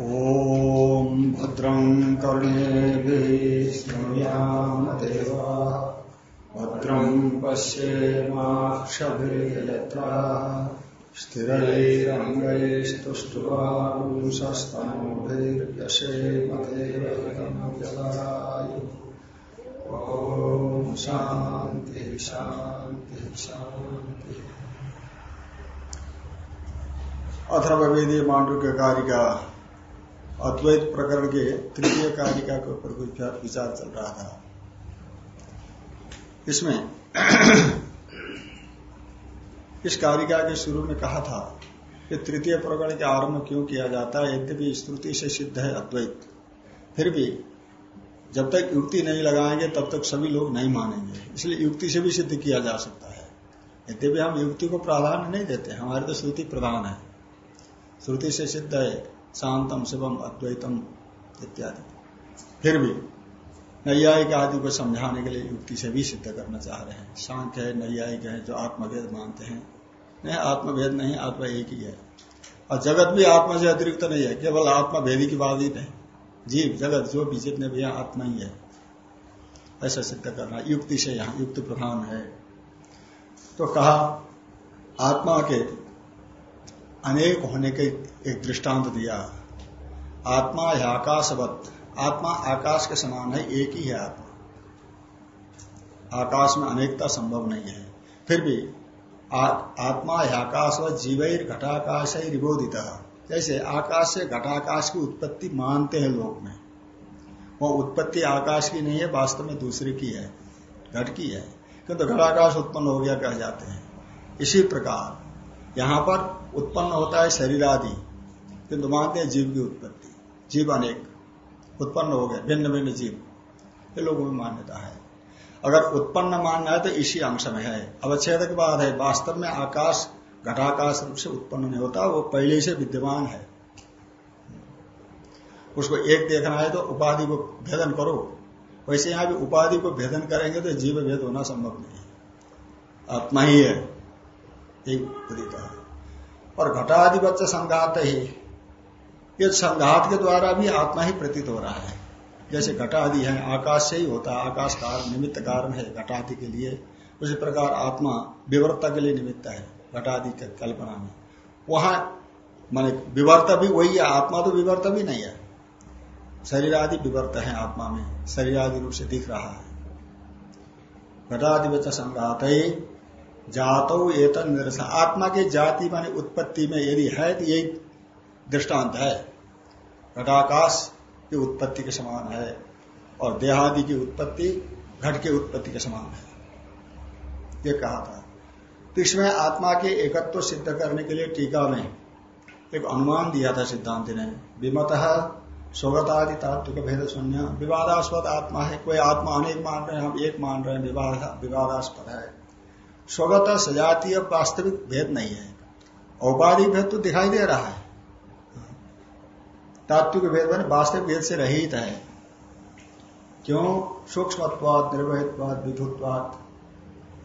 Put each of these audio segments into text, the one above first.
ॐ भद्रं कर्णेभिः देवा भद्रं पश्येमाक्षभिर्यत्रा। स्थिरैरङ्गैस्तुष्ट्वांशस्तनोभिर्यशेमदेवजलाय ॐ शान्ति शान्ति अथर्वेदीय मांडव्य कारिका अद्वैत प्रकरण के तृतीय कारिका के ऊपर कुछ विचार चल रहा था। इसमें इस कारिका के शुरू में कहा था कि तृतीय प्रकरण के आरंभ क्यों किया जाता है? यद्यपि स्तुति से सिद्ध है अद्वैत। फिर भी जब तक युक्ति नहीं लगाएँगे, तब तक सभी लोग नहीं मानेंगे। इसलिए युक्ति से भी सिद्ध किया जा सकता है। यद्यपि हम युक्ति को प्राधान्य नहीं देते, हमारे तो श्रुति प्रधान है। श्रुति से सिद्ध है शांतम शिवम अद्वैतम इत्यादि। फिर भी नैयायिक आदि को समझाने के लिए युक्ति से भी सिद्ध करना चाह रहे हैं। शांत है नैयायिक है जो आत्मभेद मानते हैं। नहीं आत्मभेद नहीं आत्मा एक ही है। और जगत भी आत्मा से अतिरिक्त नहीं है केवल आत्मभेदी की बात ही नहीं जीव जगत जो भी जितने भी आत्मा ही है। ऐसा सिद्ध करना युक्ति से यहाँ युक्त प्रधान है। तो कहा आत्मा के अनेक होने के एक दृष्टांत दिया। आत्मा है आकाशवत। आत्मा आकाश के समान है एक ही है आत्मा। आकाश में अनेकता संभव नहीं है। फिर भी आ, आत्मा है आकाशवत जीवैर घटाकाश है रिबोधित जैसे आकाश से घटाकाश की उत्पत्ति मानते हैं लोग में। वो उत्पत्ति आकाश की नहीं है वास्तव में दूसरे की है। घट की है। किंतु घटाकाश उत्पन्न हो गया कह जाते हैं। इसी प्रकार यहाँ पर उत्पन्न होता है शरीर आदि। किंतु मानते हैं जीव की उत्पत्ति। जीव अनेक उत्पन्न हो गए, भिन्न भिन्न जीव। ये लोगों में मान्यता है। अगर उत्पन्न मानना है तो इसी अंश में है। अवच्छेद के बाद है, वास्तव में आकाश, घटाकाश रूप से उत्पन्न नहीं होता, वो पहले से विद्यमान है। उसको एक देखना है तो उपाधि को भेदन करो। वैसे यहाँ भी उपाधि को भेदन करेंगे तो जीव भेद होना संभव नहीं आत्मा ही है। एक उदित है। और बच्चा संघात ही, ये संघात के द्वारा भी आत्मा ही प्रतीत हो रहा है। जैसे घटादि है, आकाश से ही होता है, आकाश कारण निमित्त कारण है घटादि के लिए। उसी प्रकार आत्मा विवर्ता के लिए निमित्त है, घटादि के कल्पना में। वहाँ, माने विवर्त भी वही है, आत्मा तो विवर्त भी नहीं है। शरीर आदि विवर्त है आत्मा में, शरीर आदि रूप से दिख रहा है। बच्चा संघात ही जातो एतन निरस। आत्मा की जाति माने उत्पत्ति में यदि है तो यही दृष्टांत है। घटाकाश की उत्पत्ति के समान है और देहादि की उत्पत्ति घट की उत्पत्ति के समान है। ये कहा था। तो इसमें आत्मा के एकत्व सिद्ध करने के लिए टीका में एक अनुमान दिया था सिद्धांत ने। विमत स्वगत आदि तात्विक भेद शून्य। विवादास्पद आत्मा है। कोई आत्मा अनेक मान रहे हैं, हम एक मान रहे हैं विवादास्पद है। स्वगत सजातीय वास्तविक भेद नहीं है। औपाधिक भेद तो दिखाई दे रहा है। तात्विक भेद मैंने वास्तविक भेद से रहित है। क्यों? सूक्ष्मत्वाद निर्वहित्वाद विधुत्वाद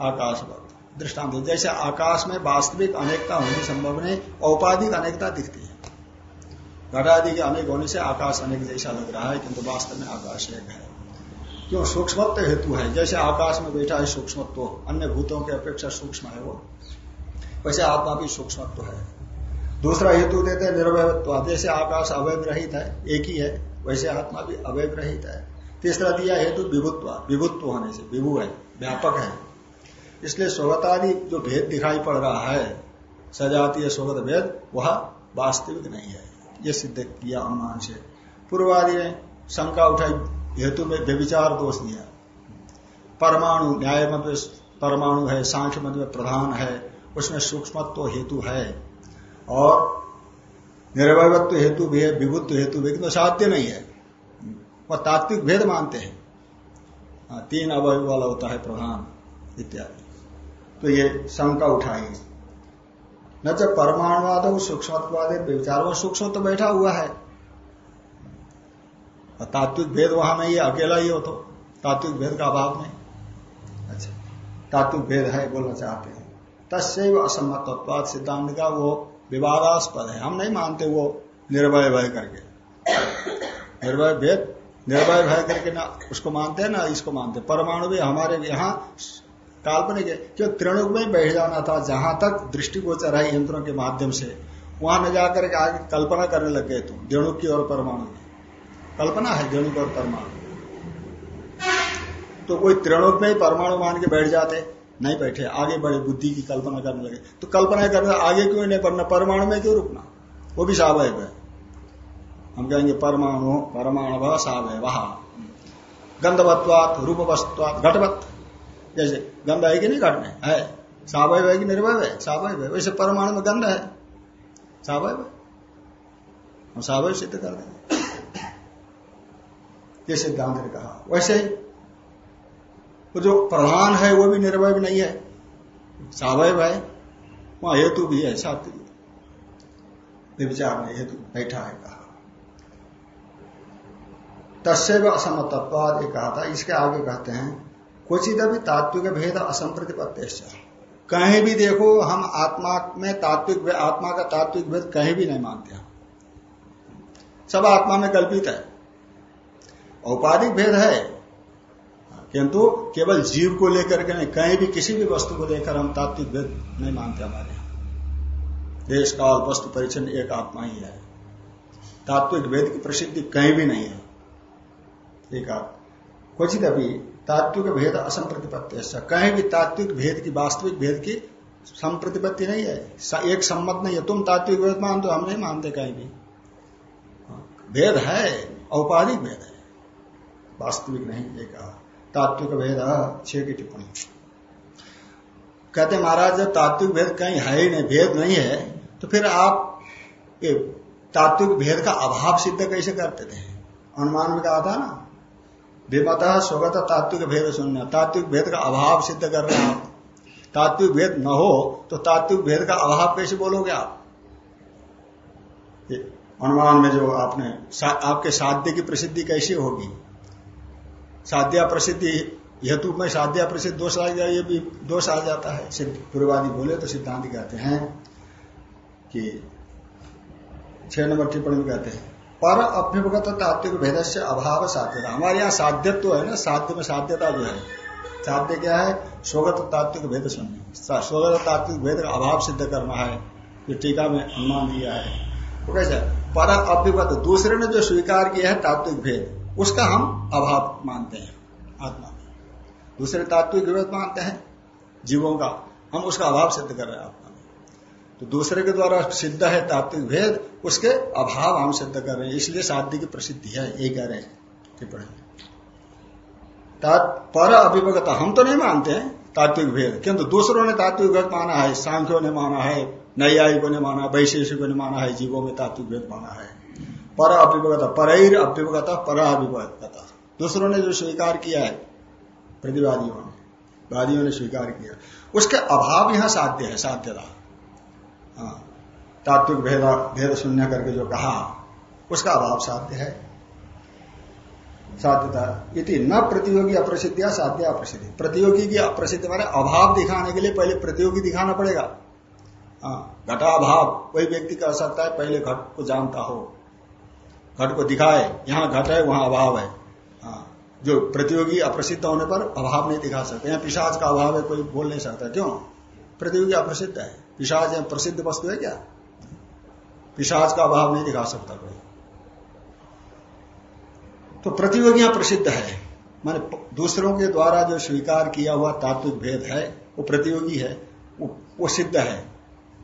आकाशवत दृष्टांत जैसे आकाश में वास्तविक अनेकता होनी संभव नहीं औपाधिक अनेकता दिखती है। घटादि के अनेक होने से आकाश अनेक जैसा लग रहा है, किंतु वास्तव में आकाश एक है। क्यों? सूक्ष्मत्व हेतु है। जैसे आकाश में बैठा है सूक्ष्मत्व, अन्य भूतों के अपेक्षा सूक्ष्म है वो। वैसे आत्मा भी सूक्ष्मत्व है। दूसरा हेतु देते हैं निर्वयत्व जैसे आकाश अवैध रहित है, एक ही है, वैसे आत्मा भी अवैध रहित है। तीसरा दिया हेतु विभुत्व। विभुत्व होने से विभु है, व्यापक है। इसलिए स्वगतादि जो भेद दिखाई पड़ रहा है, सजातीय स्वगत भेद, वह वास्तविक नहीं है। ये सिद्ध किया अनुमान से। पूर्वादि ने शंका उठाई हेतु में व्यविचार दोष दिया। परमाणु न्याय मत परमाणु है सांख्य मत में प्रधान है उसमें सूक्ष्मत्व हेतु है। और निर्वयत्व हेतु भी है विभुत्व हेतु भी तो साध्य नहीं है। वह तात्विक भेद मानते हैं। हाँ, तीन अवय वाला होता है प्रधान इत्यादि। तो ये शंका उठाएँगे न जब परमाणुवाद सूक्ष्मत्वाद विचार वो सूक्ष्म तो बैठा हुआ है। तात्विक भेद वहाँ नहीं है अकेला ही हो तो। तात्विक भेद का अभाव नहीं। अच्छा। तात्विक भेद है, बोलना चाहते हैं। तस्व असम्मतत्वाद सिद्धांत का वो विवादास्पद है। हम नहीं मानते वो निर्भय भय करके। निर्भय भेद, निर्भय भय करके ना, उसको मानते हैं ना, इसको मानते परमाणु भी हमारे यहाँ काल्पनिक है। क्यों त्रिणुक में बैठ जाना था, जहाँ तक दृष्टिगोचर है यंत्रों के माध्यम से, वहाँ न जाकर के आगे कल्पना करने लग गए तुम देणुक की और परमाणु की। कल्पना है देणुक और परमाणु। तो कोई त्रिणुक में ही परमाणु मान के बैठ जाते, नहीं बैठे, आगे बढ़े, बुद्धि की कल्पना करने लगे। तो कल्पना करने आगे क्यों नहीं बढ़ना? परमाणु में क्यों रुकना? वो भी स्वाभाविक है। हम कहेंगे परमाणु परमाणु सावय वहा गंधवत्वात रूप वस्तुआत घटवत। जैसे गंध है कि नहीं घट में? है। सावय है कि निर्भय है? सावय है। वैसे परमाणु में गंध है। सावय हम सावय सिद्ध कर देंगे। ये सिद्धांत ने कहा। वैसे वो जो प्रधान है, वो भी निर्भय नहीं है। सावय है। वहाँ हेतु भी है सात्विक विचार में हेतु बैठा है, कहा। तस्व असमतत्वाद, ये कहा था। इसके आगे कहते हैं क्वचित भी तात्विक भेद असंप्रतिपत्ति कहीं भी देखो, हम आत्मा में तात्विक, आत्मा का तात्विक भेद कहीं भी नहीं मानते सब आत्मा में कल्पित है। औपाधिक भेद है। किंतु केवल जीव को लेकर के नहीं, कहीं भी किसी भी वस्तु को लेकर हम तात्विक भेद नहीं मानते हमारे यहाँ। देश काल वस्तु परिचन्न एक आत्मा ही है। तात्विक भेद की प्रसिद्धि कहीं भी नहीं है। एक क्वचित अभी तात्विक भेद असंप्रतिपत्ति कहीं भी तात्विक भेद की, वास्तविक भेद की संप्रतिपत्ति नहीं है। एक सम्मत नहीं है। तुम तात्विक भेद मानते हो, हम नहीं मानते कहीं भी। भेद है, औपाधिक भेद है। वास्तविक नहीं ये कहा। तात्विक भेद छह की टिप्पणी। कहते महाराज जब तात्विक भेद कहीं है ही नहीं भेद नहीं है तो फिर आप ये तात्विक भेद का अभाव सिद्ध कैसे करते थे? अनुमान में कहा था ना विमत स्वगत तात्विक भेद शून्य तात्विक भेद का अभाव सिद्ध कर रहे हैं आप। तात्विक भेद न हो तो तात्विक भेद का अभाव कैसे बोलोगे आप? अनुमान में जो आपने सा, आपके साध्य की प्रसिद्धि कैसी होगी? साध्या प्रसिद्धि हेतु में साध्या प्रसिद्ध दोष आ जाए, ये भी दोष आ जाता है। पूर्वादि बोले तो सिद्धांत कहते हैं कि छह नंबर टिप्पणी में कहते हैं, पर अभ्युपगत तात्विक भेद से अभाव साध्यता। हमारे यहाँ साध्यत्व तो है ना, साध्य में साध्यता जो है। साध्य क्या है? स्वगत तात्विक भेद सुनने स्वगत तात्विक भेद का अभाव सिद्ध करना है जो टीका में अनुमान दिया है। वो कैसे? पर अभ्युगत दूसरे ने जो स्वीकार किया है तात्विक भेद उसका हम अभाव मानते हैं, आत्मा में। दूसरे तात्विक भेद मानते हैं, जीवों का। हम उसका अभाव सिद्ध कर रहे हैं आत्मा में। तो दूसरे के द्वारा सिद्ध है तात्विक भेद, उसके अभाव हम सिद्ध कर रहे हैं। इसलिए साध्य की प्रसिद्धि है, ये कह रहे हैं। टिप्पणी। पर अभिभगत हम तो नहीं मानते हैं तात्विक भेद, किंतु दूसरों ने तात्विक भेद माना है, सांख्यों ने माना है, नैयायिकों ने माना वैशेषिकों ने माना है, जीवों में तात्विक भेद माना है। पर अभिभगत पर अभिभगत पर अभिभगत दूसरों ने जो स्वीकार किया है प्रतिवादियों ने वादियों ने स्वीकार किया। उसके अभाव यहाँ साध्य है साध्यता हाँ। तात्विक भेद भेद शून्य करके जो कहा उसका अभाव साध्य है। साध्यता इति न प्रतियोगी अप्रसिद्धिया साध्य अप्रसिद्धि। प्रतियोगी की अप्रसिद्धि माने अभाव दिखाने के लिए पहले प्रतियोगी दिखाना पड़ेगा। हाँ, घटाभाव कोई व्यक्ति कह सकता है पहले घट को जानता हो। घट को दिखाए यहाँ घट है वहाँ अभाव है। हाँ, जो प्रतियोगी अप्रसिद्ध होने पर अभाव नहीं दिखा सकते। यहाँ पिशाच का अभाव है कोई बोल नहीं सकता। क्यों? प्रतियोगी अप्रसिद्ध है। पिशाच यहाँ प्रसिद्ध वस्तु है क्या? पिशाच का अभाव नहीं दिखा सकता कोई। तो प्रतियोगियाँ प्रसिद्ध है। माने दूसरों के द्वारा जो स्वीकार किया हुआ तात्विक भेद है वो प्रतियोगी है वो, वो सिद्ध है।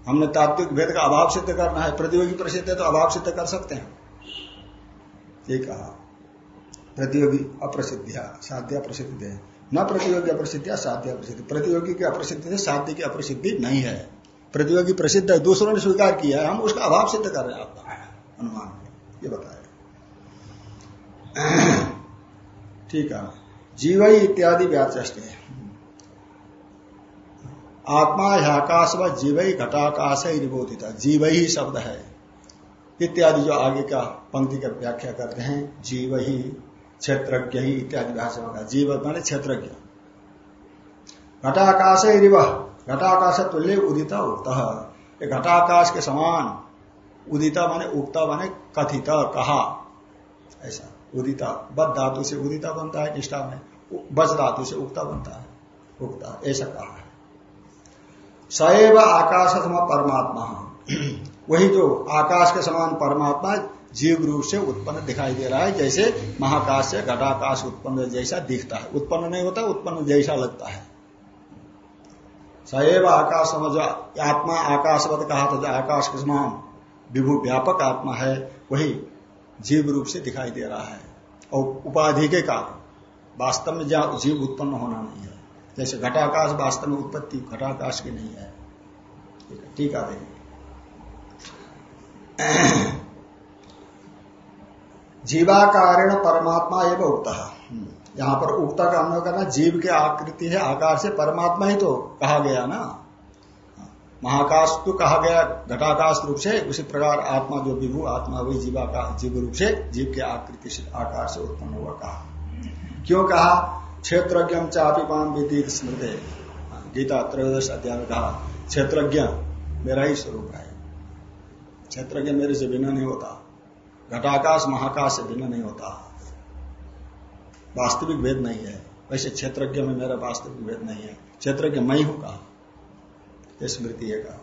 हमने तात्विक भेद का अभाव सिद्ध करना है। प्रतियोगी प्रसिद्ध है तो अभाव सिद्ध कर सकते हैं। ये कहा। प्रतियोगी अप्रसिद्धिया, साध्या प्रसिद्ध है। न प्रतियोगी अप्रसिद्धिया, साध्य अप्रसिद्धि प्रतियोगी की अप्रसिद्धि से साध्य की अप्रसिद्धि नहीं है। प्रतियोगी प्रसिद्ध है, दूसरों ने स्वीकार किया है, हम उसका अभाव सिद्ध कर रहे हैं। आपका अनुमान ये बताया। ठीक है। जीव इत्यादि व्याचष्ट है आत्मा आकाश व जीव ही घटाकाश ही जीव ही। शब्द है। इत्यादि जो आगे का पंक्ति का व्याख्या करते हैं, जीव ही क्षेत्रज्ञ ही इत्यादि भाषा होगा जीव माने क्षेत्रज्ञ। घटाकाश ही घटाकाश तुल्य उदिता उगता ये घटाकाश के समान उदिता माने उगता माने कथित कहा। ऐसा। उदिता। बद धातु से उदिता बनता है निष्ठा में। बज धातु से उगता बनता है। उगता ऐसा कहा है। सैव आकाश परमात्मा। वही जो आकाश के समान परमात्मा जीव रूप से उत्पन्न दिखाई दे रहा है, जैसे महाकाश से घटाकाश उत्पन्न जैसा दिखता है। उत्पन्न नहीं होता, उत्पन्न जैसा लगता है। सैव आकाश समझ, आत्मा आकाशवत कहा था जो आकाश के समान विभु व्यापक आत्मा है, वही जीव रूप से दिखाई दे रहा है। और उपाधि के कारण, वास्तव में जहाँ जीव उत्पन्न होना नहीं है। जैसे घटाकाश वास्तव में उत्पत्ति, घटाकाश की नहीं है। ठीक है देखिए जीवाकारेण परमात्मा एवं उक्त। यहाँ पर उक्त का अन्वय करना जीव के आकृति है, आकार से परमात्मा ही तो कहा गया ना। महाकाश तो कहा गया, घटाकाश रूप से, उसी प्रकार आत्मा जो विभु आत्मा वही जीवा का, जीव रूप से, जीव के आकृति से, आकार से उत्पन्न हुआ कहा। क्यों कहा? क्षेत्रज्ञ चापी पान विदित स्मृति। गीता त्रयोदश अध्याय कहा, क्षेत्रज्ञ मेरा ही स्वरूप है। क्षेत्रज्ञ मेरे से भिन्न नहीं होता। घटाकाश, महाकाश से भिन्न नहीं होता। वास्तविक भेद नहीं है। वैसे क्षेत्रज्ञ में मेरा वास्तविक भेद नहीं है। क्षेत्रज्ञ मैं हूँ कहा? स्मृति है कहा।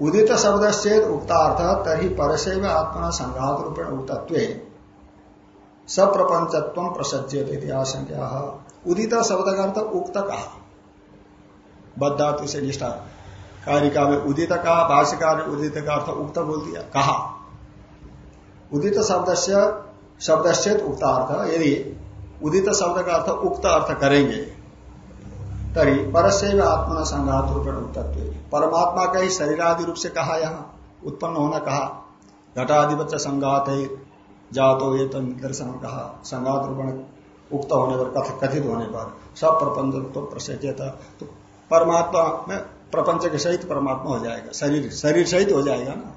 उदित शब्द से उक्तार्थ तरी परसैव आत्मा संघात रूपेण उक्तत्व सप्रपंचत्व प्रसज्य इतिहास उदित शब्द का अर्थ उक्त कहा। बद्धातु से निष्ठा। कारिका में उदित कहा भाष्यकार ने उदित का अर्थ उक्त बोल दिया। कहा? उदित शब्द से शब्द से उक्तार्थ यदि उदित शब्द का अर्थ उक्त अर्थ करेंगे, तरी परस्य आत्मा संघात रूप उक्तत्व परमात्मा का ही शरीरादि रूप से कहा यहाँ? उत्पन्न होना कहा? बच्चा संघात है जातो ये तो दर्शन कहा। संघात रूप उक्त होने पर कथित होने पर, सब प्रपंच तो प्रसिद्ध तो परमात्मा में प्रपंच के सहित परमात्मा हो जाएगा। शरीर शरीर सहित हो जाएगा ना।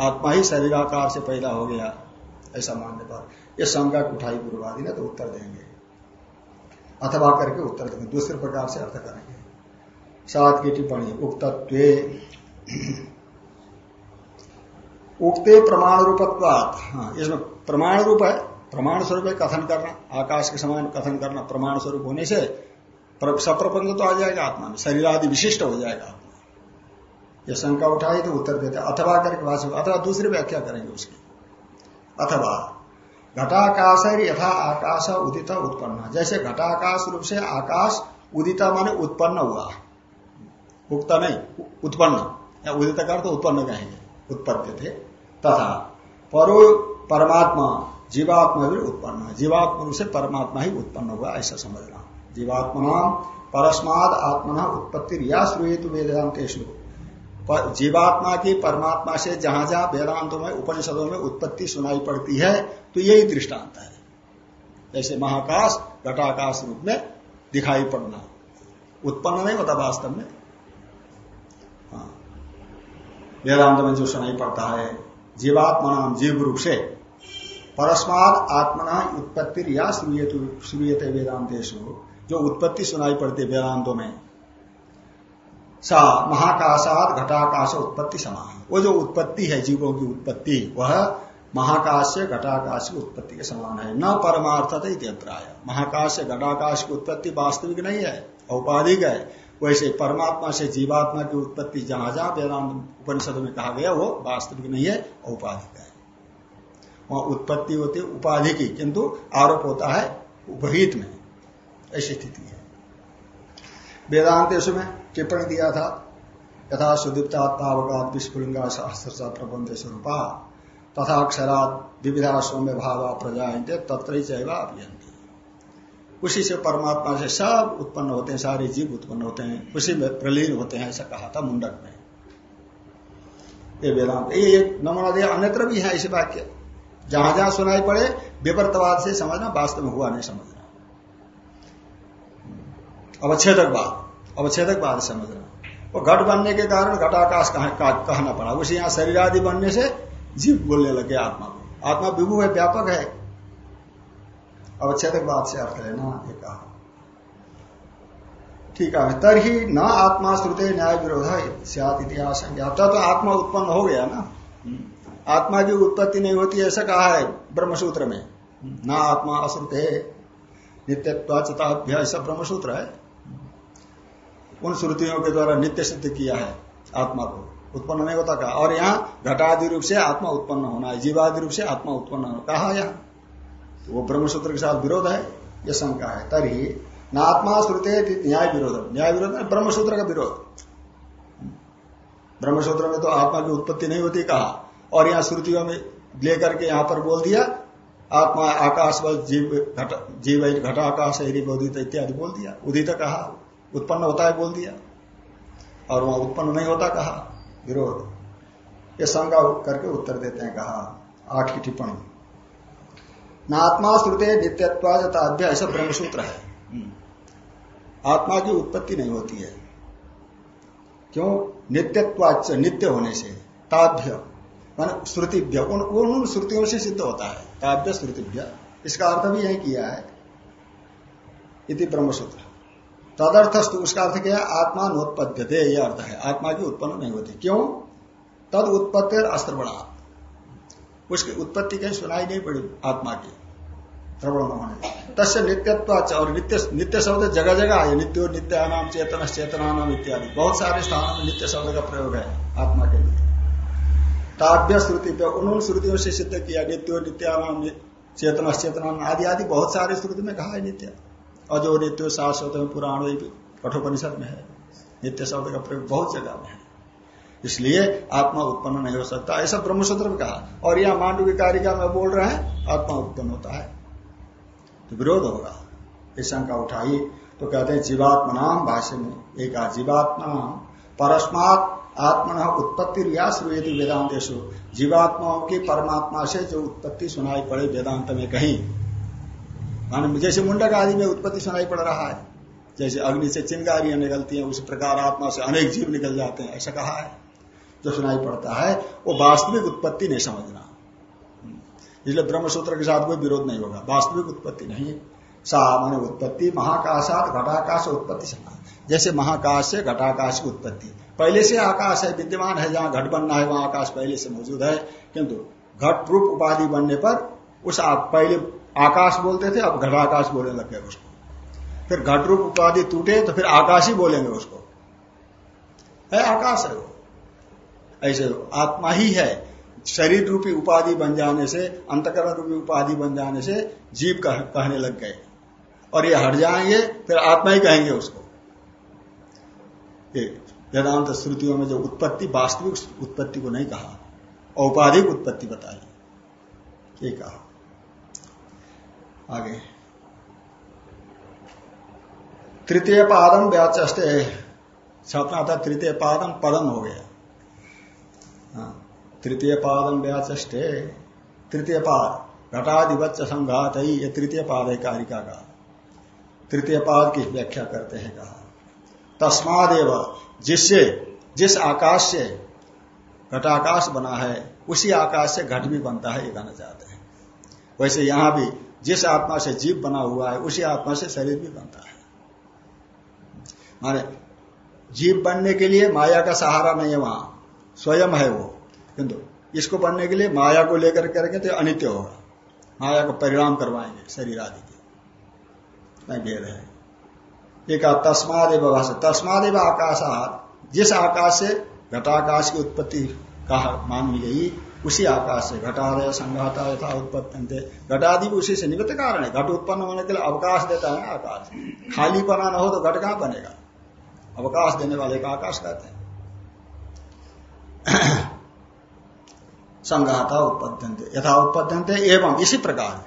आत्मा ही शरीराकार से पैदा हो गया, ऐसा मानने पर यह शंका उठाई पूर्वादि ने तो उत्तर देंगे। अथवा करके उत्तर देंगे। दूसरे प्रकार से अर्थ करेंगे। सात की टिप्पणी, उक्तत्व। उक्ते प्रमाण रूपत्वात हाँ इसमें प्रमाण रूप है। प्रमाण स्वरूप कथन करना। आकाश के समान कथन करना प्रमाण स्वरूप होने से सप्रपंच तो आ जाएगा आत्मा में, शरीर आदि विशिष्ट हो जाएगा आत्मा यह शंका उठाई तो उत्तर देते अथवा करके भाषण अथवा दूसरी व्याख्या करेंगे उसकी। अथवा घटाकाश है यथा आकाश उदित उत्पन्न। जैसे घटाकाश रूप से आकाश उदिता माने उत्पन्न हुआ। उगता नहीं, उत्पन्न। या उदित कर तो उत्पन्न कहेंगे, उत्पत्ति थे। तथा, परो परमात्मा, जीवात्मा भी उत्पन्न। जीवात्मा रूप से परमात्मा ही उत्पन्न हुआ, ऐसा समझना। जीवात्मा परस्माद आत्मना उत्पत्ति रिया श्रूत वेदांतेश जीवात्मा की परमात्मा से जहाँ जहाँ वेदांतों में, उपनिषदों में उत्पत्ति सुनाई पड़ती है तो यही दृष्टांत है। जैसे महाकाश, घटाकाश रूप में दिखाई पड़ना। उत्पन्न नहीं होता वास्तव में। हाँ। वेदांत में जो सुनाई पड़ता है जीवात्मा नाम जीव रूप से, परस्माद आत्मना उत्पत्ति या श्रूयते वेदांतेश जो उत्पत्ति सुनाई पड़ती है वेदांतों में, सा महाकाशात घटाकाश उत्पत्ति समान। वो जो उत्पत्ति है, जीवों की उत्पत्ति, वह महाकाश से घटाकाश की उत्पत्ति के समान है। न परमार्थत अभिप्राय महाकाश से घटाकाश की उत्पत्ति वास्तविक नहीं है, औपाधिक है। वैसे परमात्मा से जीवात्मा की उत्पत्ति जहाँ जहाँ वेदांत उपनिषद में कहा गया, वो वास्तविक नहीं है, औपाधिक है। वहाँ उत्पत्ति होती है उपाधि की, किंतु आरोप होता है उपहित में। ऐसी स्थिति है। वेदांत में टिप्पणी दिया था, यथा सुदीप्तात्मावगात विस्फुलिंगा सहस्र प्रबंध स्वरूपा, तथा अक्षरात विविधा सौम्य भाव प्रजाएँगे तत्र अभियंती उसी से परमात्मा से सब उत्पन्न होते हैं, सारे जीव उत्पन्न होते हैं, उसी में प्रलीन होते हैं, ऐसा कहा था मुंडक में ये वेदांत, ये एक नमूना दिया अन्यत्र भी है ऐसे वाक्य। जहाँ जहाँ सुनाई पड़े, विपरतवाद से समझना वास्तव में हुआ नहीं समझना। अवच्छेदक बात अवच्छेदक बात समझना। वो घट बनने के कारण घटाकाश कहना पड़ा। उसे यहाँ शरीर आदि बनने से जीव बोलने लगे आत्मा को। आत्मा विभु है, व्यापक है। अवच्छेदक बात से अर्थ है ना ये कहा। ठीक है, तरही न आत्मा श्रुते न्याय विरोध है इतिहास तो आत्मा उत्पन्न हो गया ना। आत्मा की उत्पत्ति नहीं होती, ऐसा कहा है ब्रह्मसूत्र में। ना आत्मा अश्रुत नित्यत्वाचताभ्य ऐसा ब्रह्मसूत्र है। उन श्रुतियों के द्वारा नित्य सिद्ध किया है आत्मा को, उत्पन्न नहीं होता कहा और यहाँ घटादि रूप से आत्मा उत्पन्न होना है, जीवादि रूप से आत्मा उत्पन्न होना कहा यहाँ? तो वो ब्रह्मसूत्र के साथ विरोध है, ये शंका है। तरी न आत्मा श्रुते न्याय विरोध। न्याय विरोध है ब्रह्मसूत्र का विरोध। ब्रह्मसूत्र में तो आत्मा की उत्पत्ति नहीं होती, कहा। और यहाँ श्रुतियों में लेकर के यहाँ पर बोल दिया, आत्मा आकाश व जीव घट जीव घट आकाश उदित इत्यादि बोल दिया। उदित कहा। उत्पन्न होता है बोल दिया। और वहाँ उत्पन्न नहीं होता कहा। विरोध। ये शंका करके उत्तर देते हैं कहा। आठ की टिप्पणी। न आत्मा श्रुते नित्यत्वाद्य ऐसा ब्रह्मसूत्र है। हम्म। आत्मा की उत्पत्ति नहीं होती है। क्यों? नित्यत्वाच नित्य होने से। ताभ्य मान श्रुतिभ्य। उन उन श्रुतियों से सिद्ध होता है। ताभ्य श्रुतिभ्य। इसका अर्थ भी यही किया है। इति ब्रह्मसूत्र। तदर्थस्तु उसका अर्थ क्या है? आत्मा नोत्पद्य थे यह अर्थ है। आत्मा की उत्पन्न नहीं होती। क्यों? तद उत्पत्ति अस्त्र बड़ा उसकी उत्पत्ति कहीं सुनाई नहीं पड़ी आत्मा की। श्रवण होने तस्य नित्यत्व और नित्य नित्य शब्द जगह जगह है नित्यो नित्यानाम चेतन, चेतनानाम इत्यादि। बहुत सारे स्थानों में नित्य शब्द का प्रयोग है आत्मा के लिए। ताभ्य श्रुति पे उन श्रुतियों से सिद्ध किया, नित्यो नित्यानाम, चेतन चेतनाम आदि आदि बहुत सारे श्रुति में कहा है नित्य। अजो नित्यो शाश्वत में पुराण कठोपनिषद में है। नित्य शब्द का प्रयोग बहुत जगह में है। इसलिए आत्मा उत्पन्न नहीं हो सकता, ऐसा ब्रह्मसूत्र में कहा। और यह मांडवी कारिका में बोल रहे हैं, आत्मा उत्पन्न होता है। तो विरोध होगा। ये शंका उठाई तो कहते हैं जीवात्मा नाम भाष्य में एक जीवात्मा परस्मात आत्मा उत्पत्ति रिया श्रूयति वेदांत जीवात्माओं की परमात्मा से जो उत्पत्ति सुनाई पड़े वेदांत में कहीं मान जैसे मुंडक आदि में उत्पत्ति सुनाई पड़ रहा है, जैसे अग्नि से चिंगारियाँ निकलती हैं, उसी प्रकार आत्मा से अनेक जीव निकल जाते हैं, ऐसा कहा है। जो सुनाई पड़ता है, वो वास्तविक उत्पत्ति नहीं समझना। इसलिए ब्रह्मसूत्र के साथ कोई विरोध नहीं होगा। वास्तविक उत्पत्ति नहीं सामान्य उत्पत्ति, महाकाशात, घटाकाश उत्पत्ति समान जैसे महाकाश से घटाकाश की उत्पत्ति। पहले से आकाश है, विद्यमान है, जहाँ घट बनना है, वहाँ आकाश पहले से मौजूद है। किंतु घट रूप उपाधि बनने पर उस पहले आकाश बोलते थे अब घटाकाश बोलने लग गए उसको। फिर घट रूप उपाधि टूटे तो फिर आकाश ही बोलेंगे उसको। है आकाश है वो। ऐसे आत्मा ही है। शरीर रूपी उपाधि बन जाने से अंतकरण रूपी उपाधि बन जाने से जीव कह, कहने लग गए। और ये हट जाएँगे फिर आत्मा ही कहेंगे उसको। वेदांत श्रुतियों में जो उत्पत्ति वास्तविक उत्पत्ति को नहीं कहा औपाधिक उत्पत्ति बताई। ये कहा। आगे। तृतीय पादम व्याचे छपना था, तृतीय पादम पदम हो गया। हाँ। तृतीय पादम व्याचे तृतीय पाद घटाधिवच संघात ही, ये तृतीय पाद है कारिका का। तृतीय पाद की व्याख्या करते हैं कहा। तस्मादेव, जिससे, जिस आकाश से घटाकाश बना है, उसी आकाश से घट भी बनता है, ये कहना चाहते हैं। वैसे यहाँ भी जिस आत्मा से जीव बना हुआ है, उसी आत्मा से शरीर भी बनता है। माने जीव बनने के लिए माया का सहारा नहीं है वहाँ। स्वयं है वो। किंतु इसको बनने के लिए माया को लेकर करेंगे तो अनित्य होगा। माया को परिणाम करवाएँगे शरीर आदि के। भेद है। एक तस्मादेव भाषा तस्मादेव आकाश जिस आकाश से घटाकाश की उत्पत्ति कहा मान ली गई उसी आकाश से घटादय संघाता यथा उत्पत्ति घटादि भी उसी से निमित्त कारण है घट उत्पन्न होने के लिए अवकाश देता है आकाश खाली बना ना हो तो घट कहाँ बनेगा अवकाश देने वाले का आकाश कहते हैं संघाता उत्पद्यंते यथा उत्पद्यंते एवं इसी प्रकार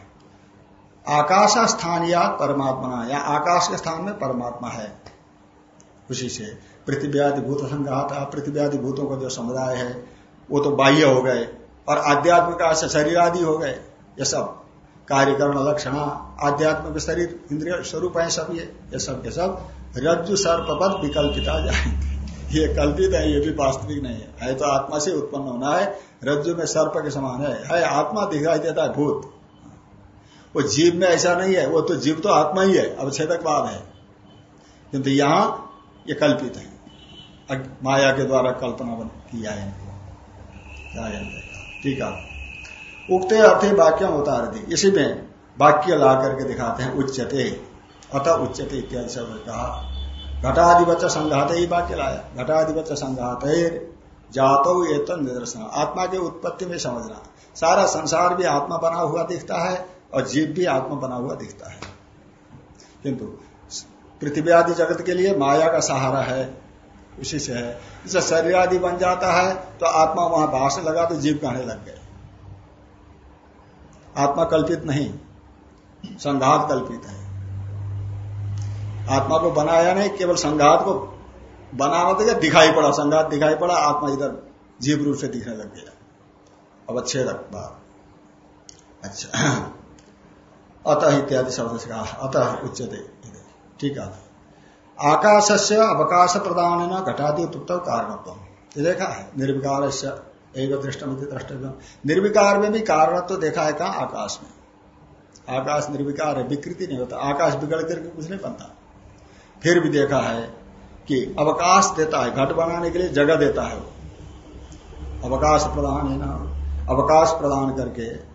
आकाश स्थानीय परमात्मा या आकाश के स्थान में परमात्मा है उसी से पृथ्व्यादि भूत संघात पृथ्व्यादि भूतों का जो समुदाय है वो तो बाह्य हो गए और आध्यात्मिक से शरीर आदि हो गए, ये सब। कार्यकरण, लक्षण, आध्यात्मिक शरीर, इंद्रिय स्वरूप है सब ये ये सब के सब रज्जु सर्पपद विकल्पिता जाएँगे। ये कल्पित है, ये भी वास्तविक नहीं है। है तो आत्मा से उत्पन्न होना है, रज्जु में सर्प के समान है। है, आत्मा दिखाई देता है, भूत। वो जीव में ऐसा नहीं है, वो तो जीव तो आत्मा ही है अवच्छेदक बाद है। किंतु यहाँ ये कल्पित है। माया के द्वारा कल्पना किया है ठीक है। उगते अर्थे वाक्य उतार इसी में वाक्य ला करके दिखाते हैं उच्चते अतः उच्चते इत्यादि सब कहा घटाधिपच संघात ही वाक्य लाया। घटाधिपच संघात जातो ये तो निदर्शन आत्मा की उत्पत्ति में समझना। सारा संसार भी आत्मा बना हुआ दिखता है और जीव भी आत्मा बना हुआ दिखता है। किंतु पृथ्वी आदि जगत के लिए माया का सहारा है। उसी से है। जैसे शरीर आदि बन जाता है तो आत्मा वहाँ बास लगा तो जीव कहने लग गए। आत्मा कल्पित नहीं, संघात कल्पित है। आत्मा को बनाया नहीं, केवल संघात को बनाना तो दिखाई पड़ा, संघात दिखाई पड़ा, आत्मा इधर जीव रूप से दिखने लग गया। अब अच्छे बात। अच्छा। अतः इत्यादि शब्द से कहा, अतः उच्चते। ठीक है। आकाश से अवकाश प्रदान न घटाती उत्तर कारणत्व देखा है निर्विकार से एक निर्विकार में भी कारणत्व तो देखा है कहा? आकाश में। आकाश निर्विकार है, विकृति नहीं होता। आकाश बिगड़ करके कुछ नहीं बनता। फिर भी देखा है कि अवकाश देता है, घट बनाने के लिए जगह देता है वो। अवकाश प्रदान है ना? अवकाश प्रदान करके